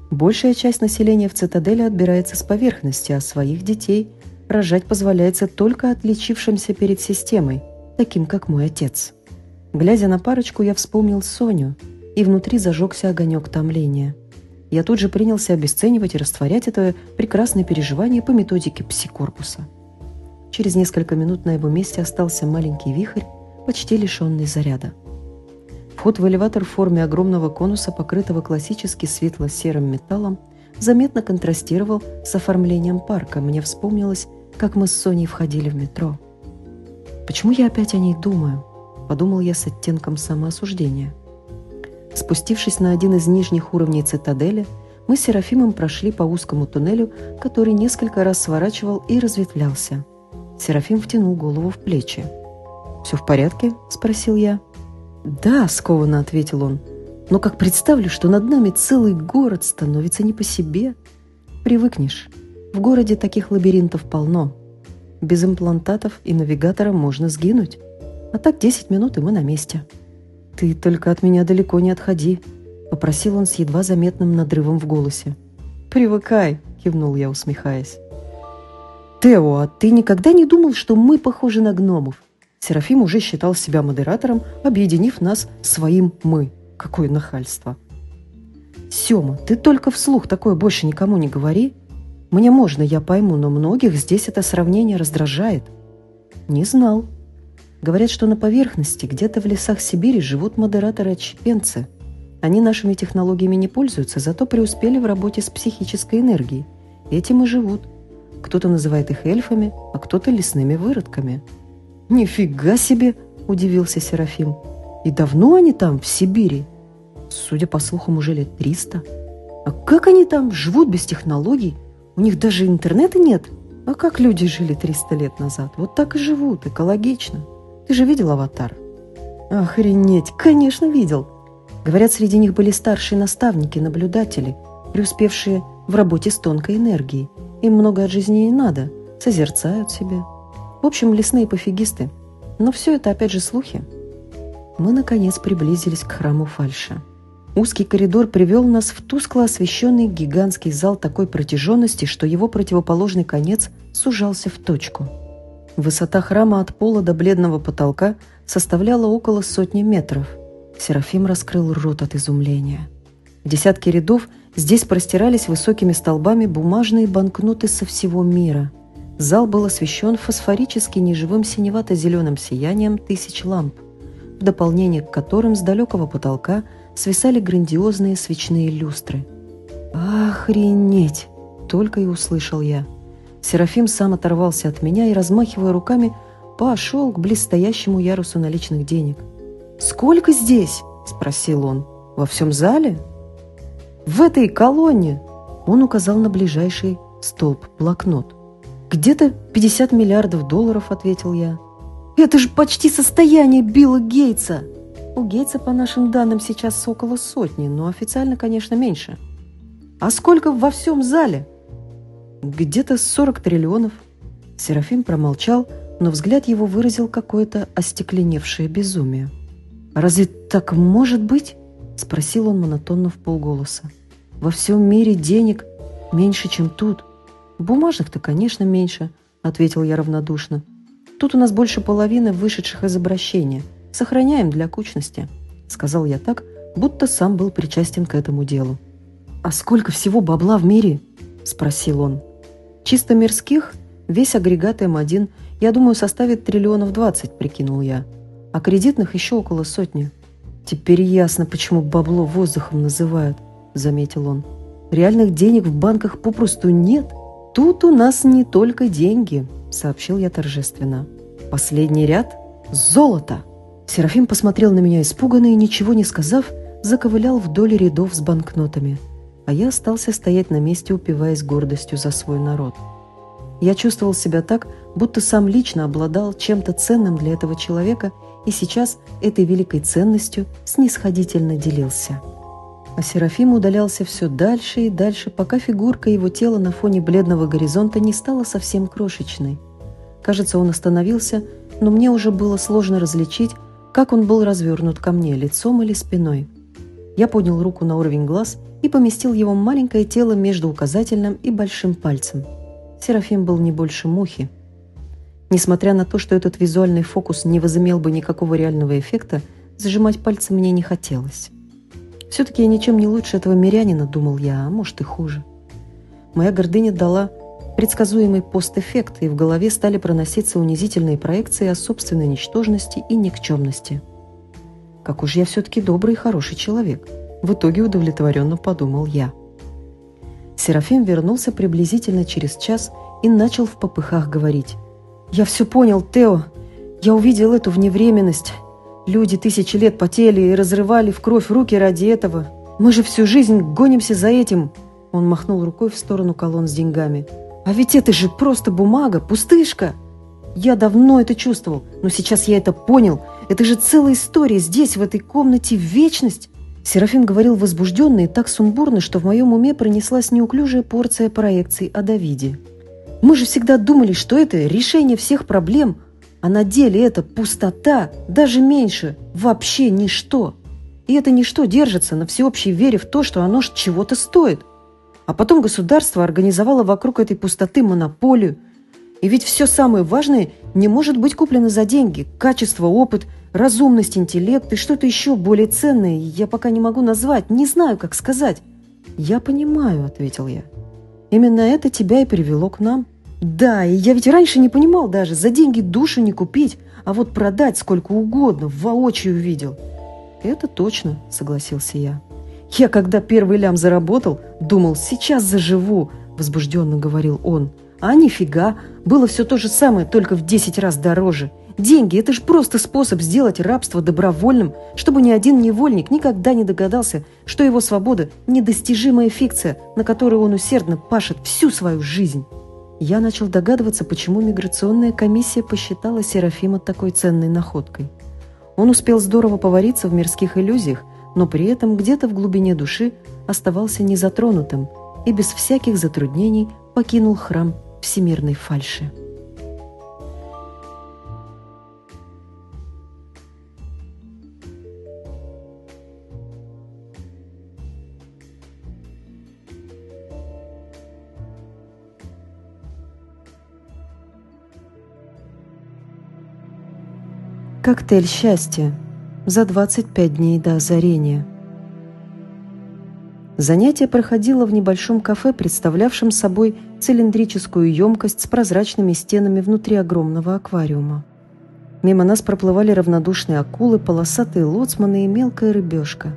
Большая часть населения в цитадели отбирается с поверхности, а своих детей рожать позволяется только отличившимся перед системой, таким как мой отец. Глядя на парочку, я вспомнил Соню, и внутри зажегся огонек томления – я тут же принялся обесценивать и растворять это прекрасное переживание по методике псикорпуса. Через несколько минут на его месте остался маленький вихрь, почти лишенный заряда. Вход в элеватор в форме огромного конуса, покрытого классически светло-серым металлом, заметно контрастировал с оформлением парка. Мне вспомнилось, как мы с Соней входили в метро. «Почему я опять о ней думаю?» – подумал я с оттенком самоосуждения – Спустившись на один из нижних уровней цитадели, мы с Серафимом прошли по узкому туннелю, который несколько раз сворачивал и разветвлялся. Серафим втянул голову в плечи. «Все в порядке?» – спросил я. «Да», – скованно ответил он. «Но как представлю, что над нами целый город становится не по себе. Привыкнешь. В городе таких лабиринтов полно. Без имплантатов и навигатора можно сгинуть. А так 10 минут, и мы на месте». «Ты только от меня далеко не отходи», — попросил он с едва заметным надрывом в голосе. «Привыкай», — кивнул я, усмехаясь. «Тео, а ты никогда не думал, что мы похожи на гномов?» Серафим уже считал себя модератором, объединив нас своим «мы». Какое нахальство! «Сема, ты только вслух такое больше никому не говори. Мне можно, я пойму, но многих здесь это сравнение раздражает». «Не знал», Говорят, что на поверхности, где-то в лесах Сибири, живут модераторы-отщепенцы. Они нашими технологиями не пользуются, зато преуспели в работе с психической энергией. Этим и живут. Кто-то называет их эльфами, а кто-то лесными выродками. «Нифига себе!» – удивился Серафим. «И давно они там, в Сибири?» «Судя по слухам, уже лет триста. А как они там живут без технологий? У них даже интернета нет. А как люди жили 300 лет назад? Вот так и живут, экологично. Ты же видел «Аватар»?» «Охренеть! Конечно, видел!» Говорят, среди них были старшие наставники, наблюдатели, преуспевшие в работе с тонкой энергией. Им много от жизни не надо, созерцают себя. В общем, лесные пофигисты. Но все это опять же слухи. Мы, наконец, приблизились к храму Фальша. Узкий коридор привел нас в тускло освещенный гигантский зал такой протяженности, что его противоположный конец сужался в точку. Высота храма от пола до бледного потолка составляла около сотни метров. Серафим раскрыл рот от изумления. Десятки рядов здесь простирались высокими столбами бумажные банкноты со всего мира. Зал был освещен фосфорически неживым синевато-зеленым сиянием тысяч ламп, в дополнение к которым с далекого потолка – свисали грандиозные свечные люстры. «Охренеть!» — только и услышал я. Серафим сам оторвался от меня и, размахивая руками, пошел к близстоящему ярусу наличных денег. «Сколько здесь?» — спросил он. «Во всем зале?» «В этой колонне!» Он указал на ближайший столб, блокнот. «Где-то 50 миллиардов долларов», — ответил я. «Это же почти состояние Билла Гейтса!» У Гейтса, по нашим данным, сейчас около сотни, но официально, конечно, меньше. А сколько во всем зале? Где-то 40 триллионов. Серафим промолчал, но взгляд его выразил какое-то остекленевшее безумие. «Разве так может быть?» – спросил он монотонно в полголоса. «Во всем мире денег меньше, чем тут. Бумажных-то, конечно, меньше», – ответил я равнодушно. «Тут у нас больше половины вышедших из обращения – Сохраняем для кучности», — сказал я так, будто сам был причастен к этому делу. «А сколько всего бабла в мире?» — спросил он. «Чисто мирских, весь агрегат М1, я думаю, составит триллионов двадцать», — прикинул я. «А кредитных еще около сотни». «Теперь ясно, почему бабло воздухом называют», — заметил он. «Реальных денег в банках попросту нет. Тут у нас не только деньги», — сообщил я торжественно. «Последний ряд — золото!» Серафим посмотрел на меня испуганно и, ничего не сказав, заковылял вдоль рядов с банкнотами, а я остался стоять на месте, упиваясь гордостью за свой народ. Я чувствовал себя так, будто сам лично обладал чем-то ценным для этого человека и сейчас этой великой ценностью снисходительно делился. А Серафим удалялся все дальше и дальше, пока фигурка его тела на фоне бледного горизонта не стала совсем крошечной. Кажется, он остановился, но мне уже было сложно различить, как он был развернут ко мне, лицом или спиной. Я поднял руку на уровень глаз и поместил его маленькое тело между указательным и большим пальцем. Серафим был не больше мухи. Несмотря на то, что этот визуальный фокус не возымел бы никакого реального эффекта, зажимать пальцы мне не хотелось. Все-таки я ничем не лучше этого мирянина, думал я, а может и хуже. Моя гордыня дала предсказуемый постэффект, и в голове стали проноситься унизительные проекции о собственной ничтожности и никчемности. Как уж я все-таки добрый и хороший человек, в итоге удовлетворенно подумал я. Серафим вернулся приблизительно через час и начал в попыхах говорить. «Я все понял, Тео. Я увидел эту вневременность. Люди тысячи лет потели и разрывали в кровь руки ради этого. Мы же всю жизнь гонимся за этим». Он махнул рукой в сторону колонн с деньгами – а ведь это же просто бумага, пустышка. Я давно это чувствовал, но сейчас я это понял. Это же целая история здесь, в этой комнате, вечность. Серафим говорил возбужденно и так сумбурно, что в моем уме пронеслась неуклюжая порция проекций о Давиде. Мы же всегда думали, что это решение всех проблем, а на деле это пустота, даже меньше, вообще ничто. И это ничто держится на всеобщей вере в то, что оно чего-то стоит. А потом государство организовало вокруг этой пустоты монополию. И ведь все самое важное не может быть куплено за деньги. Качество, опыт, разумность, интеллект и что-то еще более ценное я пока не могу назвать, не знаю, как сказать. «Я понимаю», — ответил я. «Именно это тебя и привело к нам». «Да, и я ведь раньше не понимал даже, за деньги душу не купить, а вот продать сколько угодно, воочию видел». «Это точно», — согласился я. «Я, когда первый лям заработал, думал, сейчас заживу», – возбужденно говорил он. А нифига, было все то же самое, только в 10 раз дороже. Деньги – это же просто способ сделать рабство добровольным, чтобы ни один невольник никогда не догадался, что его свобода – недостижимая фикция, на которую он усердно пашет всю свою жизнь. Я начал догадываться, почему миграционная комиссия посчитала Серафима такой ценной находкой. Он успел здорово повариться в мирских иллюзиях, но при этом где-то в глубине души оставался незатронутым и без всяких затруднений покинул храм всемирной фальши. Коктейль счастья за 25 дней до озарения. Занятие проходило в небольшом кафе, представлявшем собой цилиндрическую емкость с прозрачными стенами внутри огромного аквариума. Мимо нас проплывали равнодушные акулы, полосатые лоцманы и мелкая рыбешка.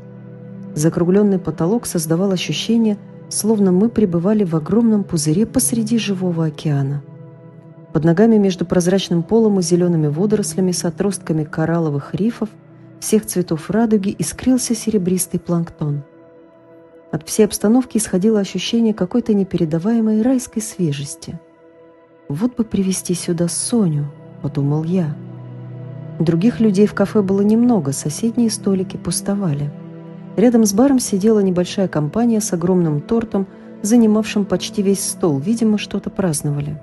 Закругленный потолок создавал ощущение, словно мы пребывали в огромном пузыре посреди живого океана – под ногами между прозрачным полом и зелеными водорослями с отростками коралловых рифов всех цветов радуги искрился серебристый планктон. От всей обстановки исходило ощущение какой-то непередаваемой райской свежести. «Вот бы привести сюда Соню», — подумал я. Других людей в кафе было немного, соседние столики пустовали. Рядом с баром сидела небольшая компания с огромным тортом, занимавшим почти весь стол, видимо, что-то праздновали.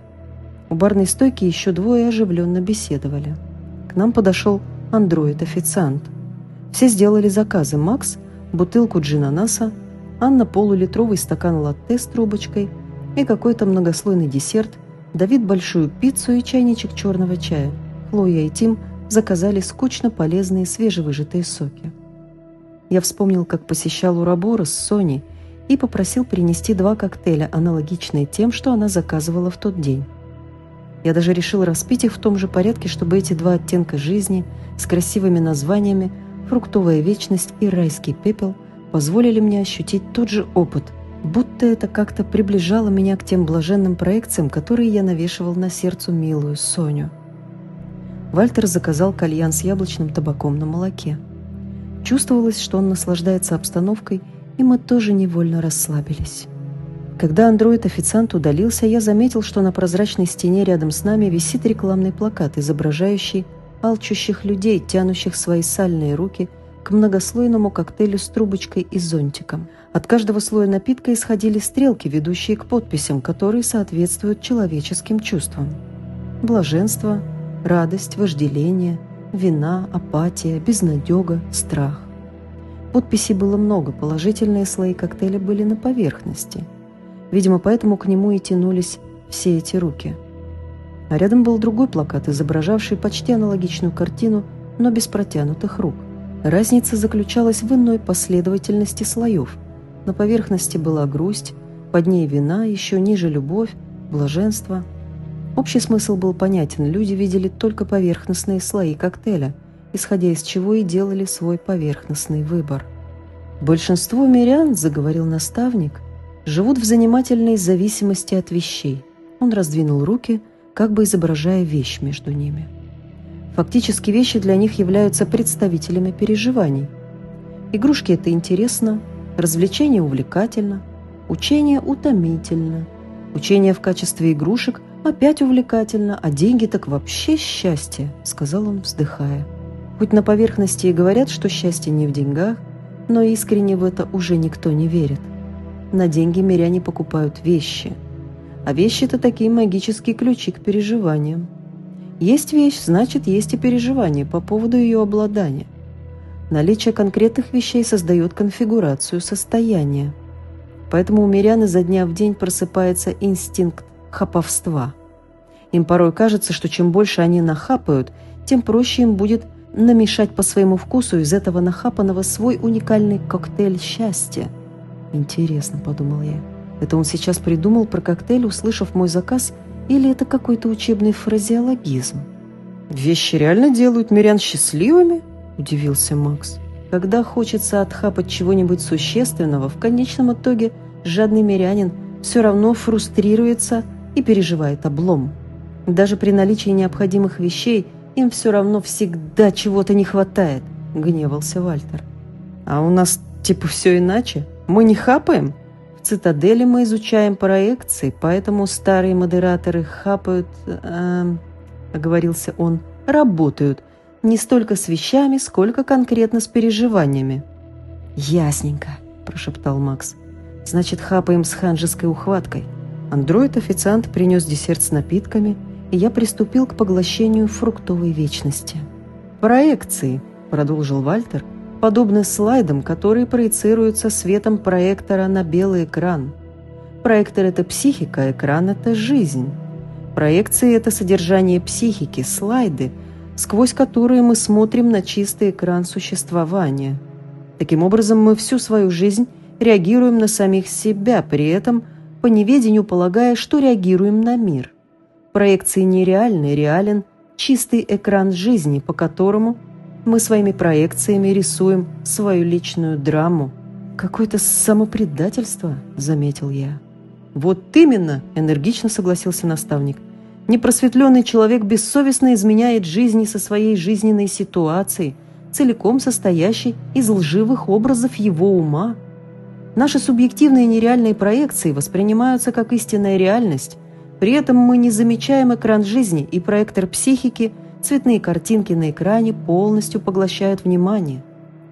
У барной стойки еще двое оживленно беседовали. К нам подошел андроид-официант. Все сделали заказы. Макс – бутылку джинанаса, Анна – полулитровый стакан латте с трубочкой и какой-то многослойный десерт, Давид – большую пиццу и чайничек черного чая. Хлоя и Тим заказали скучно полезные свежевыжатые соки. Я вспомнил, как посещал Урабора с Соней и попросил принести два коктейля, аналогичные тем, что она заказывала в тот день. Я даже решил распить их в том же порядке, чтобы эти два оттенка жизни с красивыми названиями «Фруктовая вечность» и «Райский пепел» позволили мне ощутить тот же опыт, будто это как-то приближало меня к тем блаженным проекциям, которые я навешивал на сердцу милую Соню. Вальтер заказал кальян с яблочным табаком на молоке. Чувствовалось, что он наслаждается обстановкой, и мы тоже невольно расслабились. Когда андроид-официант удалился, я заметил, что на прозрачной стене рядом с нами висит рекламный плакат, изображающий алчущих людей, тянущих свои сальные руки к многослойному коктейлю с трубочкой и зонтиком. От каждого слоя напитка исходили стрелки, ведущие к подписям, которые соответствуют человеческим чувствам. Блаженство, радость, вожделение, вина, апатия, безнадега, страх. Подписей было много, положительные слои коктейля были на поверхности – Видимо, поэтому к нему и тянулись все эти руки. А рядом был другой плакат, изображавший почти аналогичную картину, но без протянутых рук. Разница заключалась в иной последовательности слоев. На поверхности была грусть, под ней вина, еще ниже любовь, блаженство. Общий смысл был понятен, люди видели только поверхностные слои коктейля, исходя из чего и делали свой поверхностный выбор. «Большинство мирян, — заговорил наставник, — живут в занимательной зависимости от вещей. Он раздвинул руки, как бы изображая вещь между ними. Фактически вещи для них являются представителями переживаний. Игрушки – это интересно, развлечение увлекательно, учение утомительно, учение в качестве игрушек опять увлекательно, а деньги так вообще счастье, сказал он, вздыхая. Хоть на поверхности и говорят, что счастье не в деньгах, но искренне в это уже никто не верит. На деньги миряне покупают вещи. А вещи – это такие магические ключи к переживаниям. Есть вещь, значит, есть и переживание по поводу ее обладания. Наличие конкретных вещей создает конфигурацию состояния. Поэтому у мирян изо дня в день просыпается инстинкт хаповства. Им порой кажется, что чем больше они нахапают, тем проще им будет намешать по своему вкусу из этого нахапанного свой уникальный коктейль счастья – «Интересно», — подумал я. «Это он сейчас придумал про коктейль, услышав мой заказ, или это какой-то учебный фразеологизм?» «Вещи реально делают мирян счастливыми?» – удивился Макс. «Когда хочется отхапать чего-нибудь существенного, в конечном итоге жадный мирянин все равно фрустрируется и переживает облом. Даже при наличии необходимых вещей им все равно всегда чего-то не хватает, гневался Вальтер. А у нас типа все иначе. Мы не хапаем. В цитадели мы изучаем проекции, поэтому старые модераторы хапают, э, оговорился он, работают не столько с вещами, сколько конкретно с переживаниями. «Ясненько», – прошептал Макс. «Значит, хапаем с ханжеской ухваткой». Андроид-официант принес десерт с напитками, и я приступил к поглощению фруктовой вечности. «Проекции», – продолжил Вальтер, – «подобны слайдам, которые проецируются светом проектора на белый экран. Проектор – это психика, экран – это жизнь. Проекции – это содержание психики, слайды, сквозь которые мы смотрим на чистый экран существования. Таким образом, мы всю свою жизнь реагируем на самих себя, при этом – по неведению полагая, что реагируем на мир. Проекции нереальны, реален чистый экран жизни, по которому мы своими проекциями рисуем свою личную драму. «Какое-то самопредательство», — заметил я. «Вот именно», — энергично согласился наставник. «Непросветленный человек бессовестно изменяет жизни со своей жизненной ситуацией, целиком состоящей из лживых образов его ума». Наши субъективные нереальные проекции воспринимаются как истинная реальность, при этом мы не замечаем экран жизни и проектор психики, цветные картинки на экране полностью поглощают внимание.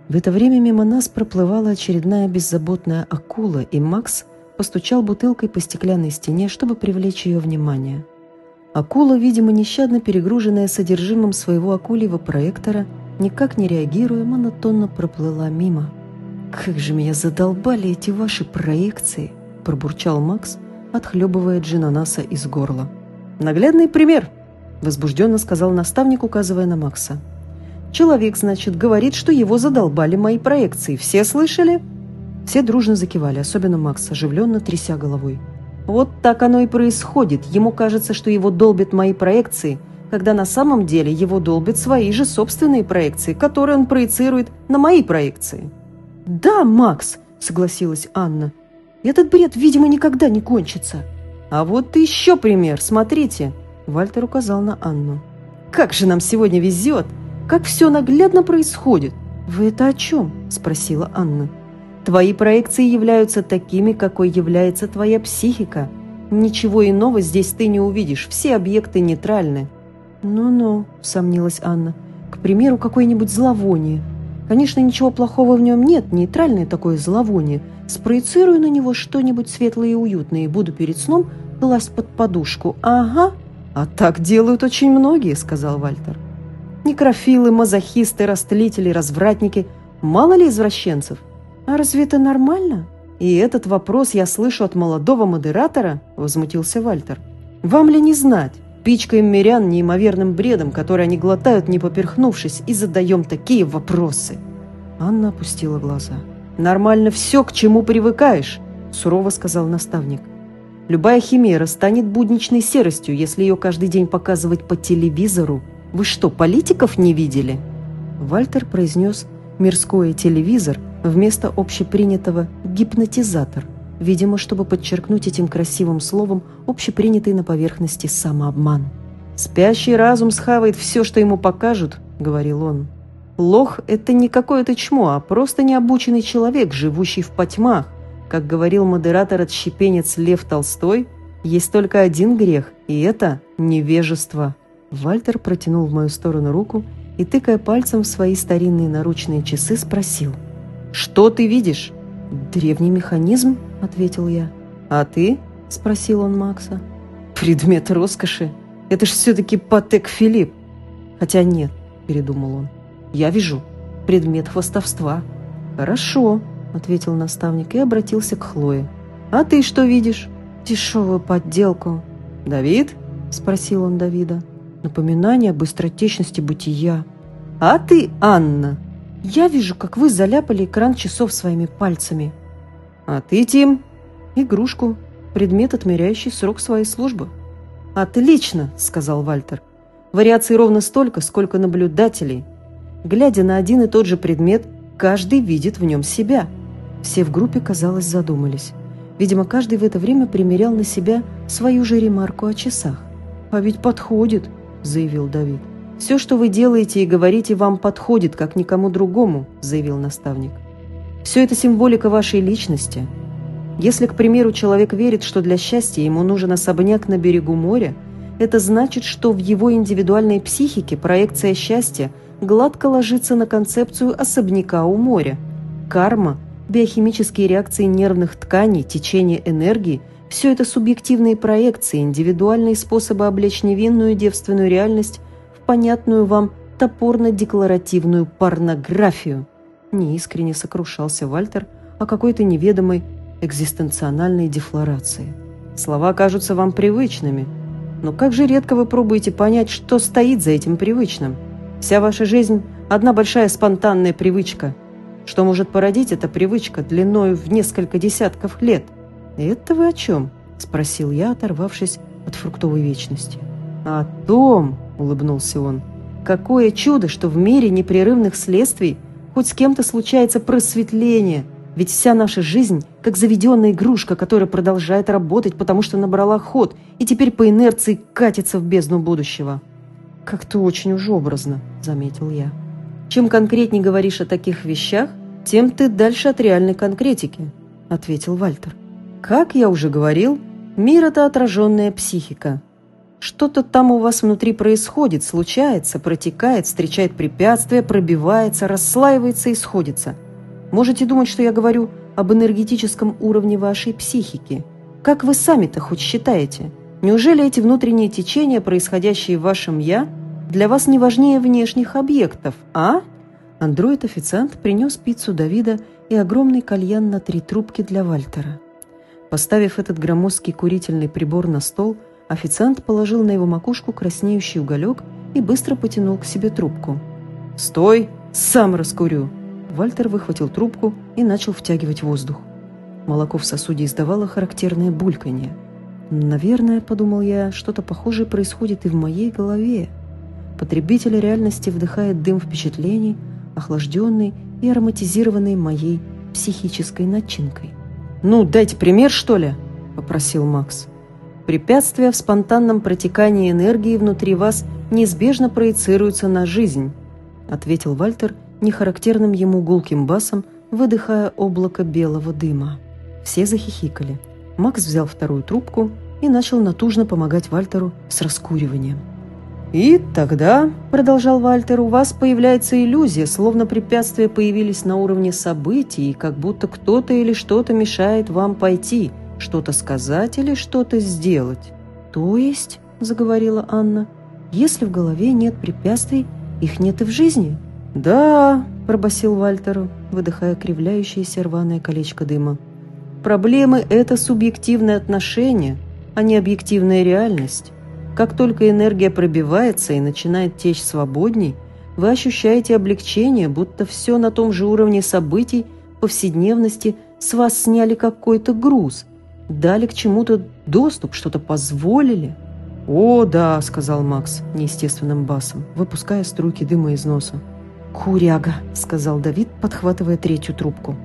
В это время мимо нас проплывала очередная беззаботная акула, и Макс постучал бутылкой по стеклянной стене, чтобы привлечь ее внимание. Акула, видимо, нещадно перегруженная содержимым своего акульего проектора, никак не реагируя, монотонно проплыла мимо – «Как же меня задолбали эти ваши проекции!» – пробурчал Макс, отхлебывая джинанаса из горла. «Наглядный пример!» – возбужденно сказал наставник, указывая на Макса. «Человек, значит, говорит, что его задолбали мои проекции. Все слышали?» Все дружно закивали, особенно Макс, оживленно тряся головой. «Вот так оно и происходит. Ему кажется, что его долбят мои проекции, когда на самом деле его долбят свои же собственные проекции, которые он проецирует на мои проекции». «Да, Макс», — согласилась Анна. «Этот бред, видимо, никогда не кончится». «А вот еще пример, смотрите», — Вальтер указал на Анну. «Как же нам сегодня везет! Как все наглядно происходит!» «Вы это о чем?» – спросила Анна. «Твои проекции являются такими, какой является твоя психика. Ничего иного здесь ты не увидишь, все объекты нейтральны». «Ну-ну», – сомнилась Анна. «К примеру, какое-нибудь зловоние. Конечно, ничего плохого в нем нет, нейтральное такое зловоние. Спроецирую на него что-нибудь светлое и уютное и буду перед сном класть под подушку. Ага, а так делают очень многие, сказал Вальтер. Некрофилы, мазохисты, растлители, развратники. Мало ли извращенцев. А разве это нормально? И этот вопрос я слышу от молодого модератора, возмутился Вальтер. Вам ли не знать? Пичкаем мирян неимоверным бредом, который они глотают, не поперхнувшись, и задаем такие вопросы. Анна опустила глаза. «Нормально все, к чему привыкаешь», – сурово сказал наставник. «Любая химера станет будничной серостью, если ее каждый день показывать по телевизору. Вы что, политиков не видели?» Вальтер произнес «мирское телевизор» вместо общепринятого «гипнотизатор» видимо, чтобы подчеркнуть этим красивым словом общепринятый на поверхности самообман. «Спящий разум схавает все, что ему покажут», — говорил он. «Лох — это не какое-то чмо, а просто необученный человек, живущий в потьмах. Как говорил модератор-отщепенец Лев Толстой, есть только один грех, и это невежество». Вальтер протянул в мою сторону руку и, тыкая пальцем в свои старинные наручные часы, спросил. «Что ты видишь?» «Древний механизм», — ответил я. «А ты?» — спросил он Макса. «Предмет роскоши. Это ж все-таки Патек Филипп». «Хотя нет», — передумал он. «Я вижу. Предмет хвостовства». «Хорошо», — ответил наставник и обратился к Хлое. «А ты что видишь?» «Дешевую подделку». «Давид?» — спросил он Давида. «Напоминание о быстротечности бытия». «А ты, Анна?» Я вижу, как вы заляпали экран часов своими пальцами. А ты, Тим? Игрушку. Предмет, отмеряющий срок своей службы. Отлично, сказал Вальтер. Вариаций ровно столько, сколько наблюдателей. Глядя на один и тот же предмет, каждый видит в нем себя. Все в группе, казалось, задумались. Видимо, каждый в это время примерял на себя свою же ремарку о часах. «А ведь подходит», — заявил Давид. «Все, что вы делаете и говорите, вам подходит, как никому другому», — заявил наставник. «Все это символика вашей личности. Если, к примеру, человек верит, что для счастья ему нужен особняк на берегу моря, это значит, что в его индивидуальной психике проекция счастья гладко ложится на концепцию особняка у моря. Карма, биохимические реакции нервных тканей, течение энергии – все это субъективные проекции, индивидуальные способы облечь невинную девственную реальность в понятную вам топорно-декларативную порнографию. Неискренне сокрушался Вальтер о какой-то неведомой экзистенциональной дефлорации. Слова кажутся вам привычными, но как же редко вы пробуете понять, что стоит за этим привычным. Вся ваша жизнь – одна большая спонтанная привычка. Что может породить эта привычка длиною в несколько десятков лет? «Это вы о чем?» – спросил я, оторвавшись от фруктовой вечности. «О том!» – улыбнулся он. «Какое чудо, что в мире непрерывных следствий хоть с кем-то случается просветление – ведь вся наша жизнь как заведенная игрушка, которая продолжает работать, потому что набрала ход и теперь по инерции катится в бездну будущего. «Как-то очень уж образно», — заметил я. «Чем конкретнее говоришь о таких вещах, тем ты дальше от реальной конкретики», — ответил Вальтер. «Как я уже говорил, мир — это отраженная психика. Что-то там у вас внутри происходит, случается, протекает, встречает препятствия, пробивается, расслаивается и сходится — Можете думать, что я говорю об энергетическом уровне вашей психики. Как вы сами-то хоть считаете? Неужели эти внутренние течения, происходящие в вашем «я», для вас не важнее внешних объектов, а?» Андроид-официант принес пиццу Давида и огромный кальян на три трубки для Вальтера. Поставив этот громоздкий курительный прибор на стол, официант положил на его макушку краснеющий уголек и быстро потянул к себе трубку. «Стой! Сам раскурю!» Вальтер выхватил трубку и начал втягивать воздух. Молоко в сосуде издавало характерное бульканье. «Наверное, — подумал я, — что-то похожее происходит и в моей голове. Потребитель реальности вдыхает дым впечатлений, охлажденный и ароматизированный моей психической начинкой. «Ну, дайте пример, что ли?» — попросил Макс. «Препятствия в спонтанном протекании энергии внутри вас неизбежно проецируются на жизнь», — ответил Вальтер — нехарактерным ему гулким басом, выдыхая облако белого дыма. Все захихикали. Макс взял вторую трубку и начал натужно помогать Вальтеру с раскуриванием. «И тогда, — продолжал Вальтер, — у вас появляется иллюзия, словно препятствия появились на уровне событий, и как будто кто-то или что-то мешает вам пойти, что-то сказать или что-то сделать». «То есть, — заговорила Анна, — если в голове нет препятствий, их нет и в жизни?» «Да», – пробасил Вальтеру, выдыхая кривляющееся рваное колечко дыма. «Проблемы – это субъективное отношение, а не объективная реальность. Как только энергия пробивается и начинает течь свободней, вы ощущаете облегчение, будто все на том же уровне событий, повседневности с вас сняли какой-то груз, дали к чему-то доступ, что-то позволили». «О, да», – сказал Макс неестественным басом, выпуская струйки дыма из носа. «Куряга», — сказал Давид, подхватывая третью трубку.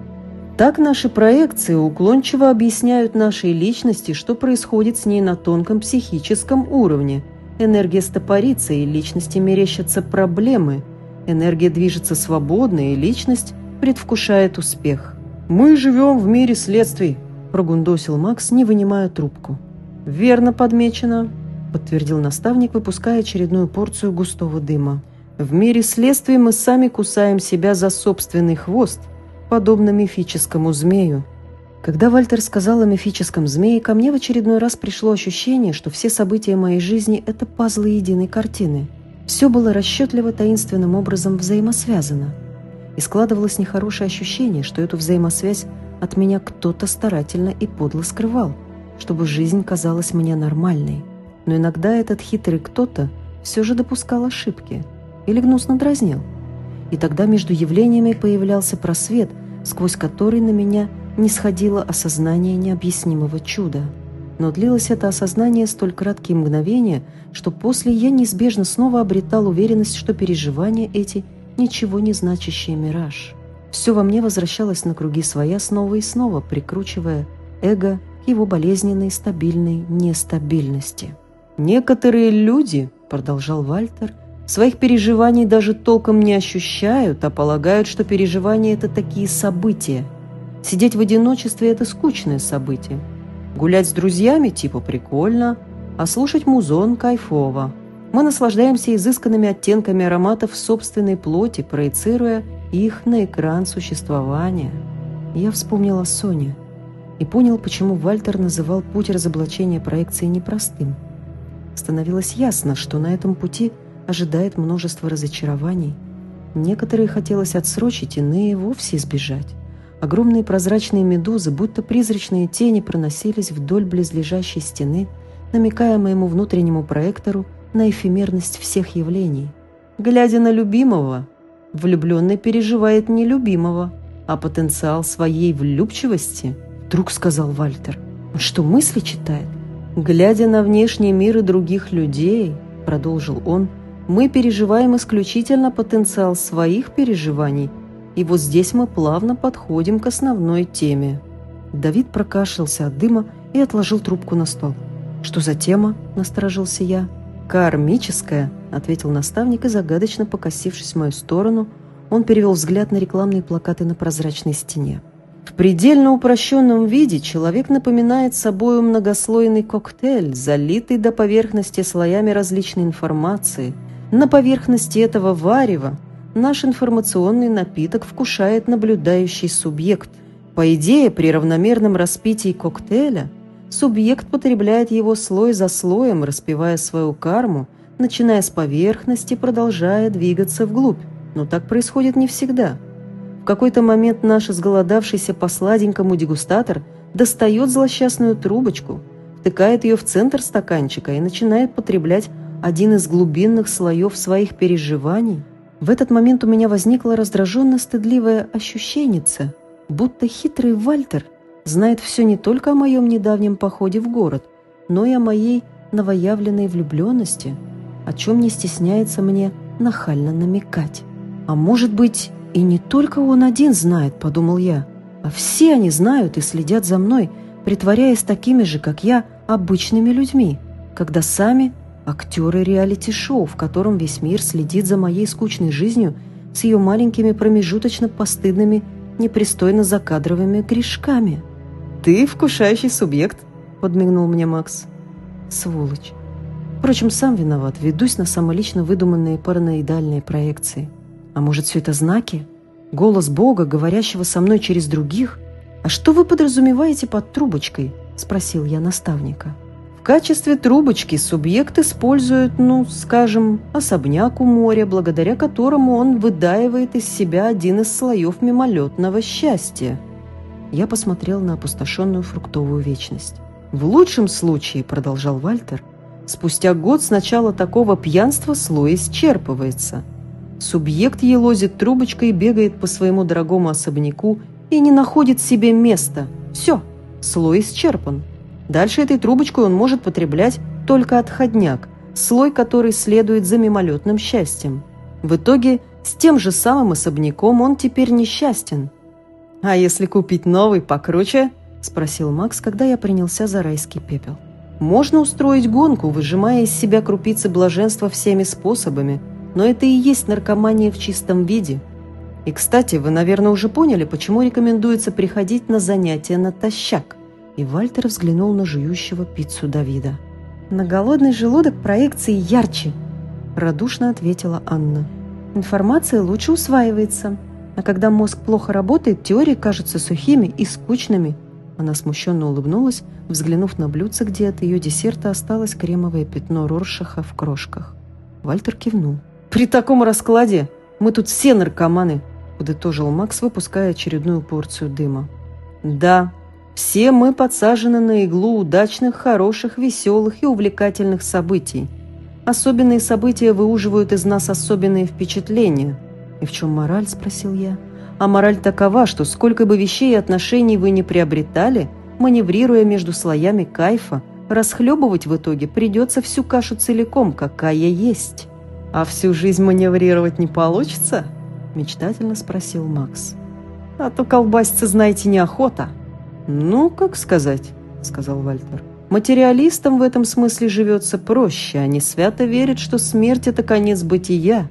Так наши проекции уклончиво объясняют нашей личности, что происходит с ней на тонком психическом уровне. Энергия стопорится, и личности мерещатся проблемы. Энергия движется свободно, и личность предвкушает успех. «Мы живем в мире следствий», – прогундосил Макс, не вынимая трубку. «Верно подмечено», – подтвердил наставник, выпуская очередную порцию густого дыма. В мире следствий мы сами кусаем себя за собственный хвост, подобно мифическому змею. Когда Вальтер сказал о мифическом змее, ко мне в очередной раз пришло ощущение, что все события моей жизни – это пазлы единой картины. Все было расчетливо таинственным образом взаимосвязано. И складывалось нехорошее ощущение, что эту взаимосвязь от меня кто-то старательно и подло скрывал, чтобы жизнь казалась мне нормальной. Но иногда этот хитрый кто-то все же допускал ошибки – или гнусно дразнил. И тогда между явлениями появлялся просвет, сквозь который на меня не сходило осознание необъяснимого чуда. Но длилось это осознание столь краткие мгновения, что после я неизбежно снова обретал уверенность, что переживания эти – ничего не значащий мираж. Все во мне возвращалось на круги своя снова и снова, прикручивая эго к его болезненной стабильной нестабильности. «Некоторые люди», — продолжал Вальтер, — «своих переживаний даже толком не ощущают, а полагают, что переживания — это такие события. Сидеть в одиночестве — это скучное событие. Гулять с друзьями типа прикольно, а слушать музон кайфово. Мы наслаждаемся изысканными оттенками ароматов собственной плоти, проецируя их на экран существования. Я вспомнила Соне и понял, почему Вальтер называл путь разоблачения проекции непростым. Становилось ясно, что на этом пути ожидает множество разочарований. Некоторые хотелось отсрочить, иные вовсе избежать. Огромные прозрачные медузы, будто призрачные тени, проносились вдоль близлежащей стены, намекая моему внутреннему проектору на эфемерность всех явлений. Глядя на любимого, влюбленный переживает нелюбимого, а потенциал своей влюбчивости, вдруг сказал Вальтер. Он что, мысли читает? Глядя на внешний мир и других людей, продолжил он, мы переживаем исключительно потенциал своих переживаний – и вот здесь мы плавно подходим к основной теме. Давид прокашлялся от дыма и отложил трубку на стол. «Что за тема?» – насторожился я. «Кармическая», – ответил наставник и, загадочно покосившись в мою сторону, он перевел взгляд на рекламные плакаты на прозрачной стене. В предельно упрощенном виде человек напоминает собой многослойный коктейль, залитый до поверхности слоями различной информации. На поверхности этого варева наш информационный напиток вкушает наблюдающий субъект. По идее, при равномерном распитии коктейля субъект потребляет его слой за слоем, распивая свою карму, начиная с поверхности, продолжая двигаться вглубь. Но так происходит не всегда. В какой-то момент наш изголодавшийся по сладенькому дегустатор достает злосчастную трубочку, втыкает ее в центр стаканчика и начинает потреблять один из глубинных слоев своих переживаний – в этот момент у меня возникло раздраженно-стыдливое ощущение, будто хитрый Вальтер знает все не только о моем недавнем походе в город, но и о моей новоявленной влюбленности, о чем не стесняется мне нахально намекать. А может быть, и не только он один знает, подумал я, а все они знают и следят за мной, притворяясь такими же, как я, обычными людьми, когда сами актеры реалити-шоу, в котором весь мир следит за моей скучной жизнью с ее маленькими промежуточно-постыдными, непристойно закадровыми грешками. «Ты вкушающий субъект», — подмигнул мне Макс. Сволочь. Впрочем, сам виноват, ведусь на самолично выдуманные параноидальные проекции. А может, все это знаки? Голос Бога, говорящего со мной через других? А что вы подразумеваете под трубочкой? Спросил я наставника качестве трубочки субъект использует, ну, скажем, особняк у моря, благодаря которому он выдаивает из себя один из слоев мимолетного счастья. Я посмотрел на опустошенную фруктовую вечность. В лучшем случае, продолжал Вальтер, спустя год с начала такого пьянства слой исчерпывается. Субъект елозит трубочкой, бегает по своему дорогому особняку и не находит себе места. Все, слой исчерпан. Дальше этой трубочкой он может потреблять только отходняк, слой, который следует за мимолетным счастьем. В итоге с тем же самым особняком он теперь несчастен. «А если купить новый покруче?» – спросил Макс, когда я принялся за райский пепел. «Можно устроить гонку, выжимая из себя крупицы блаженства всеми способами, но это и есть наркомания в чистом виде. И, кстати, вы, наверное, уже поняли, почему рекомендуется приходить на занятия натощак» и Вальтер взглянул на жующего пиццу Давида. «На голодный желудок проекции ярче», – радушно ответила Анна. «Информация лучше усваивается, а когда мозг плохо работает, теории кажутся сухими и скучными». Она смущенно улыбнулась, взглянув на блюдце, где от ее десерта осталось кремовое пятно Роршаха в крошках. Вальтер кивнул. «При таком раскладе мы тут все наркоманы», – подытожил Макс, выпуская очередную порцию дыма. «Да, все мы подсажены на иглу удачных, хороших, веселых и увлекательных событий. Особенные события выуживают из нас особенные впечатления. «И в чем мораль?» – спросил я. «А мораль такова, что сколько бы вещей и отношений вы не приобретали, маневрируя между слоями кайфа, расхлебывать в итоге придется всю кашу целиком, какая есть». «А всю жизнь маневрировать не получится?» – мечтательно спросил Макс. «А то колбаситься, знаете, неохота». «Ну, как сказать?» – сказал Вальтер. «Материалистам в этом смысле живется проще. Они свято верят, что смерть – это конец бытия.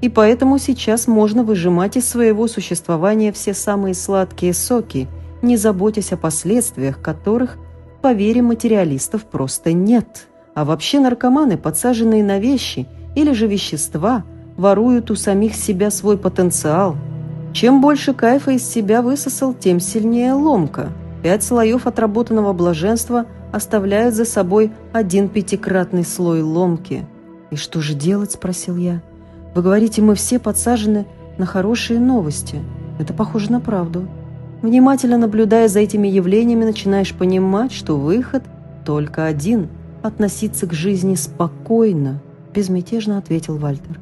И поэтому сейчас можно выжимать из своего существования все самые сладкие соки, не заботясь о последствиях которых, по вере материалистов, просто нет. А вообще наркоманы, подсаженные на вещи или же вещества, воруют у самих себя свой потенциал. Чем больше кайфа из себя высосал, тем сильнее ломка. Пять слоев отработанного блаженства оставляют за собой один пятикратный слой ломки. «И что же делать?» – спросил я. – вы говорите, мы все подсажены на хорошие новости. Это похоже на правду. Внимательно наблюдая за этими явлениями, начинаешь понимать, что выход только один – относиться к жизни спокойно, безмятежно ответил Вальтер.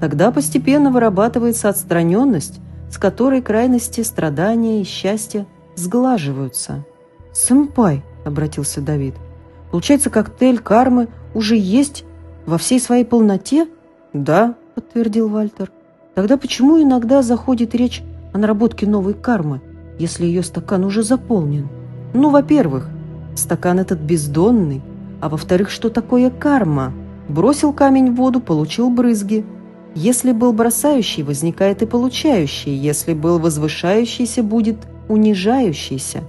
Тогда постепенно вырабатывается отстраненность, с которой крайности страдания и счастья сглаживаются. «Сэмпай», – обратился Давид, – «получается, коктейль кармы уже есть во всей своей полноте?» «Да», подтвердил Вальтер. Тогда почему иногда заходит речь о наработке новой кармы, если ее стакан уже заполнен? Ну, во-первых, стакан этот бездонный, а во-вторых, что такое карма? Бросил камень в воду, получил брызги. Если был бросающий, возникает и получающий. Если был возвышающийся, будет унижающийся.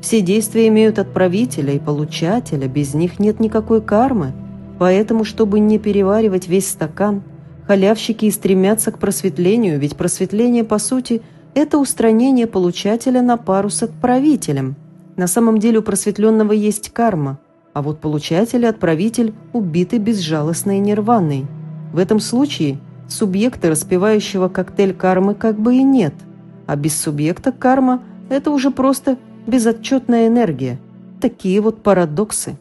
Все действия имеют отправителя и получателя, без них нет никакой кармы. Поэтому, чтобы не переваривать весь стакан, Халявщики и стремятся к просветлению, ведь просветление, по сути, это устранение получателя на пару с отправителем. На самом деле у просветленного есть карма, а вот получатель и отправитель убиты безжалостной нирваной. В этом случае субъекта, распивающего коктейль кармы, как бы и нет, а без субъекта карма – это уже просто безотчетная энергия. Такие вот парадоксы.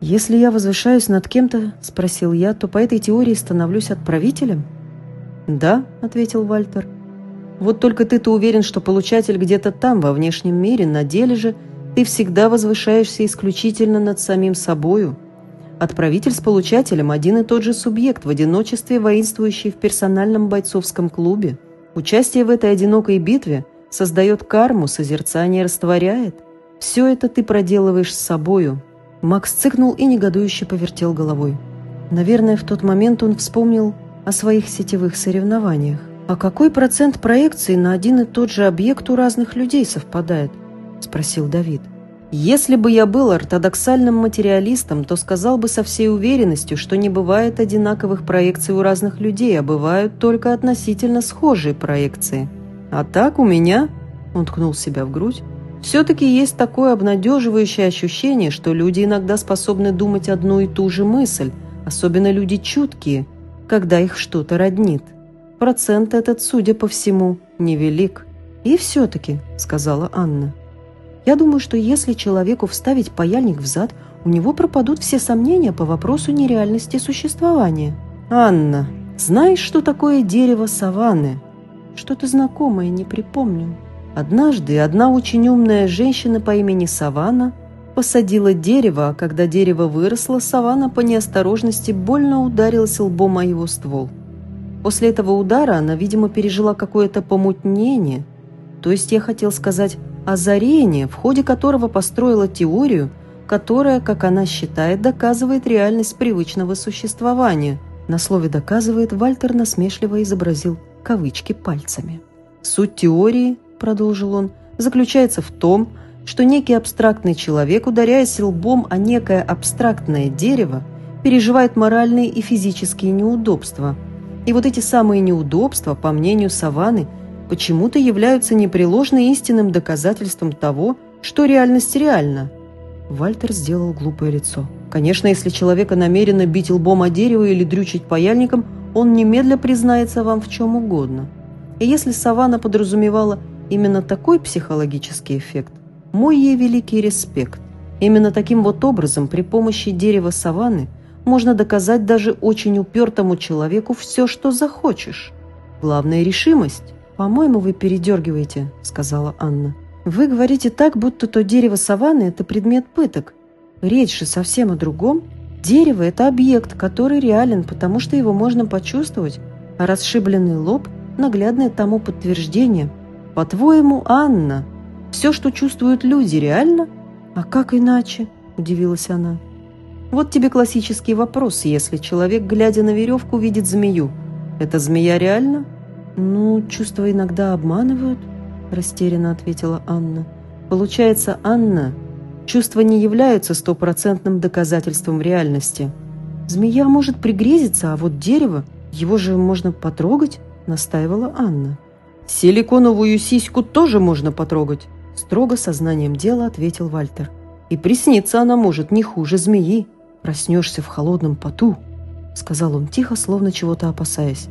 «Если я возвышаюсь над кем-то, — спросил я, — то по этой теории становлюсь отправителем?» «Да», — ответил Вальтер. «Вот только ты-то уверен, что получатель где-то там, во внешнем мире, на деле же ты всегда возвышаешься исключительно над самим собою. Отправитель с получателем – один и тот же субъект, в одиночестве воинствующий в персональном бойцовском клубе. Участие в этой одинокой битве создает карму, созерцание растворяет. Все это ты проделываешь с собою, Макс цыкнул и негодующе повертел головой. Наверное, в тот момент он вспомнил о своих сетевых соревнованиях. «А какой процент проекции на один и тот же объект у разных людей совпадает?» – спросил Давид. «Если бы я был ортодоксальным материалистом, то сказал бы со всей уверенностью, что не бывает одинаковых проекций у разных людей, а бывают только относительно схожие проекции. А так у меня...» – он ткнул себя в грудь все-таки есть такое обнадеживающее ощущение, что люди иногда способны думать одну и ту же мысль, особенно люди чуткие, когда их что-то роднит. Процент этот, судя по всему, невелик. «И все-таки», — сказала Анна, — «я думаю, что если человеку вставить паяльник в зад, у него пропадут все сомнения по вопросу нереальности существования». «Анна, знаешь, что такое дерево саванны?» «Что-то знакомое, не припомню». Однажды одна очень умная женщина по имени Савана посадила дерево, а когда дерево выросло, Савана по неосторожности больно ударилась лбом о его ствол. После этого удара она, видимо, пережила какое-то помутнение, то есть я хотел сказать озарение, в ходе которого построила теорию, которая, как она считает, доказывает реальность привычного существования. На слове «доказывает» Вальтер насмешливо изобразил кавычки пальцами. Суть теории продолжил он, заключается в том, что некий абстрактный человек, ударяясь лбом о некое абстрактное дерево, переживает моральные и физические неудобства. И вот эти самые неудобства, по мнению Саваны, почему-то являются непреложно истинным доказательством того, что реальность реальна. Вальтер сделал глупое лицо. Конечно, если человека намеренно бить лбом о дерево или дрючить паяльником, он немедля признается вам в чем угодно. И если Савана подразумевала Именно такой психологический эффект – мой ей великий респект. Именно таким вот образом при помощи дерева саванны можно доказать даже очень упертому человеку все, что захочешь. Главная решимость. «По-моему, вы передергиваете», – сказала Анна. «Вы говорите так, будто то дерево саванны – это предмет пыток. Речь же совсем о другом. Дерево – это объект, который реален, потому что его можно почувствовать, а расшибленный лоб – наглядное тому подтверждение – по-твоему, Анна, все, что чувствуют люди, реально? «А как иначе?» – удивилась она. «Вот тебе классический вопрос, если человек, глядя на веревку, видит змею. Это змея реально?» «Ну, чувства иногда обманывают», – растерянно ответила Анна. «Получается, Анна, чувства не являются стопроцентным доказательством реальности. Змея может пригрезиться, а вот дерево, его же можно потрогать», – настаивала Анна. «Силиконовую сиську тоже можно потрогать», – строго сознанием дела ответил Вальтер. «И присниться она может не хуже змеи. Проснешься в холодном поту», – сказал он тихо, словно чего-то опасаясь.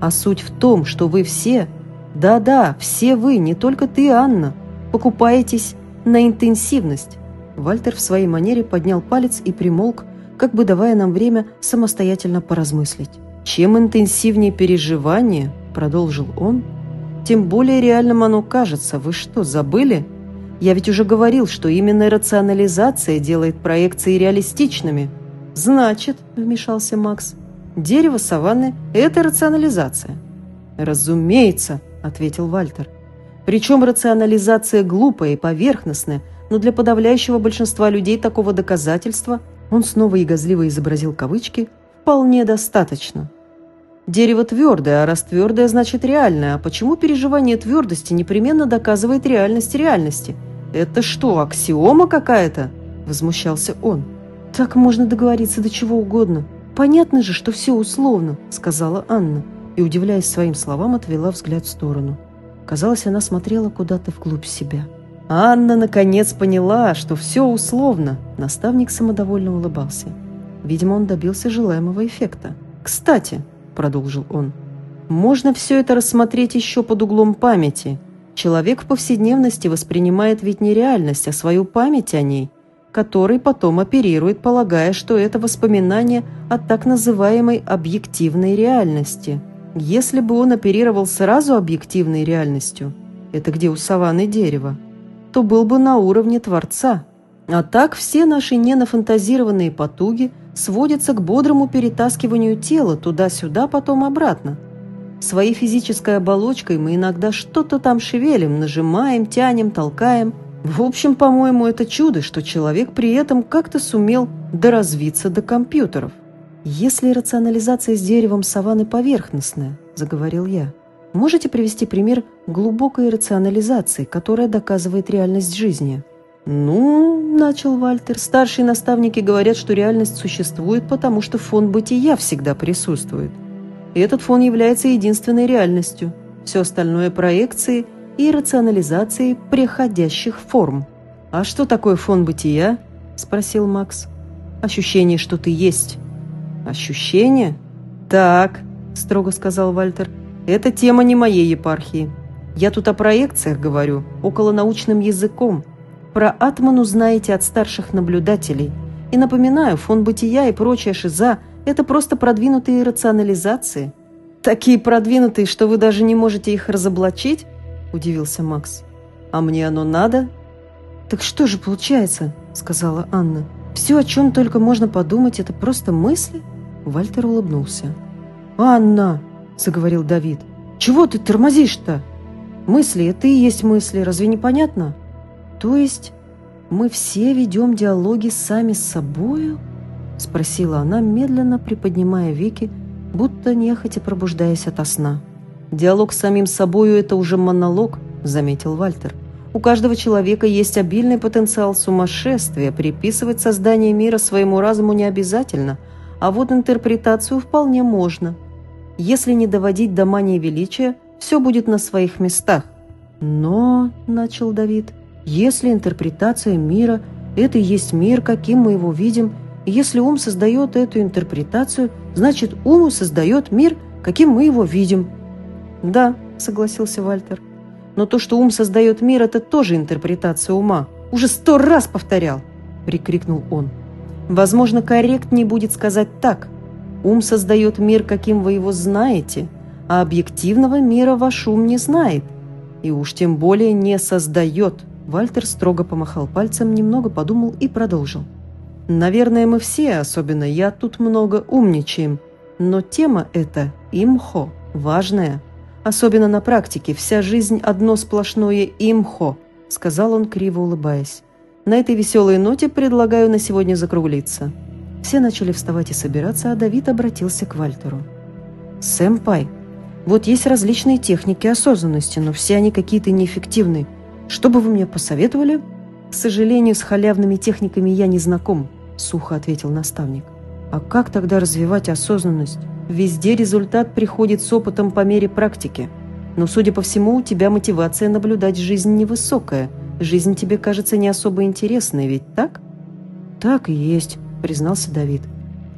«А суть в том, что вы все, да-да, все вы, не только ты, Анна, покупаетесь на интенсивность». Вальтер в своей манере поднял палец и примолк, как бы давая нам время самостоятельно поразмыслить. «Чем интенсивнее переживание», – продолжил он, – тем более реальным оно кажется. Вы что, забыли? Я ведь уже говорил, что именно рационализация делает проекции реалистичными. Значит, вмешался Макс, дерево саванны – это рационализация. Разумеется, ответил Вальтер. Причем рационализация глупая и поверхностная, но для подавляющего большинства людей такого доказательства, он снова и газливо изобразил кавычки, вполне достаточно. Дерево твердое, а раз твердое, значит реальное. А почему переживание твердости непременно доказывает реальность реальности? Это что, аксиома какая-то? Возмущался он. Так можно договориться до чего угодно. Понятно же, что все условно, сказала Анна. И, удивляясь своим словам, отвела взгляд в сторону. Казалось, она смотрела куда-то вглубь себя. Анна наконец поняла, что все условно. Наставник самодовольно улыбался. Видимо, он добился желаемого эффекта. «Кстати», продолжил он. «Можно все это рассмотреть еще под углом памяти. Человек в повседневности воспринимает ведь не реальность, а свою память о ней, который потом оперирует, полагая, что это воспоминание о так называемой объективной реальности. Если бы он оперировал сразу объективной реальностью, это где у саванны дерево, то был бы на уровне Творца. А так все наши ненафантазированные потуги – сводится к бодрому перетаскиванию тела туда-сюда, потом обратно. Своей физической оболочкой мы иногда что-то там шевелим, нажимаем, тянем, толкаем. В общем, по-моему, это чудо, что человек при этом как-то сумел доразвиться до компьютеров. «Если рационализация с деревом саванны поверхностная», – заговорил я, – «можете привести пример глубокой рационализации, которая доказывает реальность жизни?» «Ну, — начал Вальтер, — старшие наставники говорят, что реальность существует, потому что фон бытия всегда присутствует. И этот фон является единственной реальностью. Все остальное — проекции и рационализации преходящих форм. «А что такое фон бытия?» — спросил Макс. «Ощущение, что ты есть». «Ощущение?» «Так», — строго сказал Вальтер, — «это тема не моей епархии. Я тут о проекциях говорю, около научным языком». Про Атману знаете от старших наблюдателей. И напоминаю, фон бытия и прочая шиза – это просто продвинутые рационализации. Такие продвинутые, что вы даже не можете их разоблачить? Удивился Макс. А мне оно надо? Так что же получается, сказала Анна. Все, о чем только можно подумать, это просто мысли? Вальтер улыбнулся. «Анна!» – заговорил Давид. «Чего ты тормозишь-то? Мысли – это и есть мысли, разве не понятно?» «То есть мы все ведем диалоги сами с собою?» — спросила она, медленно приподнимая веки, будто нехотя пробуждаясь ото сна. «Диалог с самим собою — это уже монолог», — заметил Вальтер. «У каждого человека есть обильный потенциал сумасшествия. Приписывать создание мира своему разуму не обязательно, а вот интерпретацию вполне можно. Если не доводить до мании величия, все будет на своих местах». «Но», — начал Давид, — если интерпретация мира – это и есть мир, каким мы его видим, и если ум создает эту интерпретацию, значит ум создает мир, каким мы его видим. «Да», – согласился Вальтер. «Но то, что ум создает мир, это тоже интерпретация ума. Уже сто раз повторял!» – прикрикнул он. «Возможно, корректнее будет сказать так. Ум создает мир, каким вы его знаете, а объективного мира ваш ум не знает, и уж тем более не создает». Вальтер строго помахал пальцем, немного подумал и продолжил. «Наверное, мы все, особенно я, тут много умничаем. Но тема эта, имхо, важная. Особенно на практике. Вся жизнь одно сплошное имхо», — сказал он, криво улыбаясь. На этой веселой ноте предлагаю на сегодня закруглиться». Все начали вставать и собираться, а Давид обратился к Вальтеру. «Сэмпай, вот есть различные техники осознанности, но все они какие-то неэффективные. Что бы вы мне посоветовали?» «К сожалению, с халявными техниками я не знаком», — сухо ответил наставник. «А как тогда развивать осознанность? Везде результат приходит с опытом по мере практики. Но, судя по всему, у тебя мотивация наблюдать жизнь невысокая. Жизнь тебе кажется не особо интересной, ведь так?» «Так и есть», признался Давид.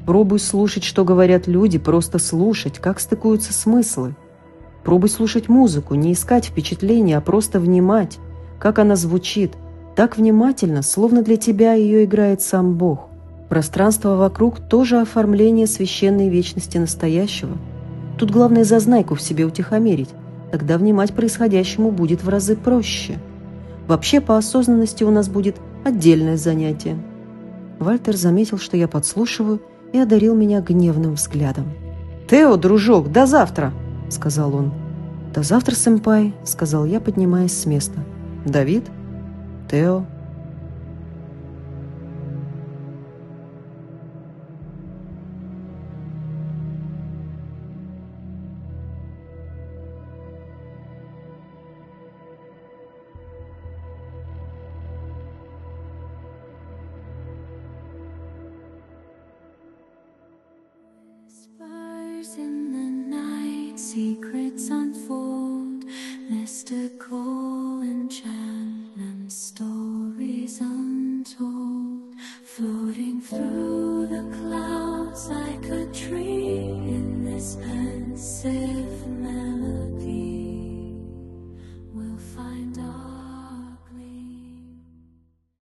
Пробуй слушать, что говорят люди, просто слушать, как стыкуются смыслы. Пробуй слушать музыку, не искать впечатления, а просто внимать, как она звучит, так внимательно, словно для тебя ее играет сам Бог. Пространство вокруг тоже оформление священной вечности настоящего. Тут главное зазнайку в себе утихомирить, тогда внимать происходящему будет в разы проще. Вообще по осознанности у нас будет отдельное занятие. Вальтер заметил, что я подслушиваю, и одарил меня гневным взглядом. «Тео, дружок, до завтра!» — сказал он. «До завтра, сэмпай», — сказал я, поднимаясь с места. «Давид? Тео?»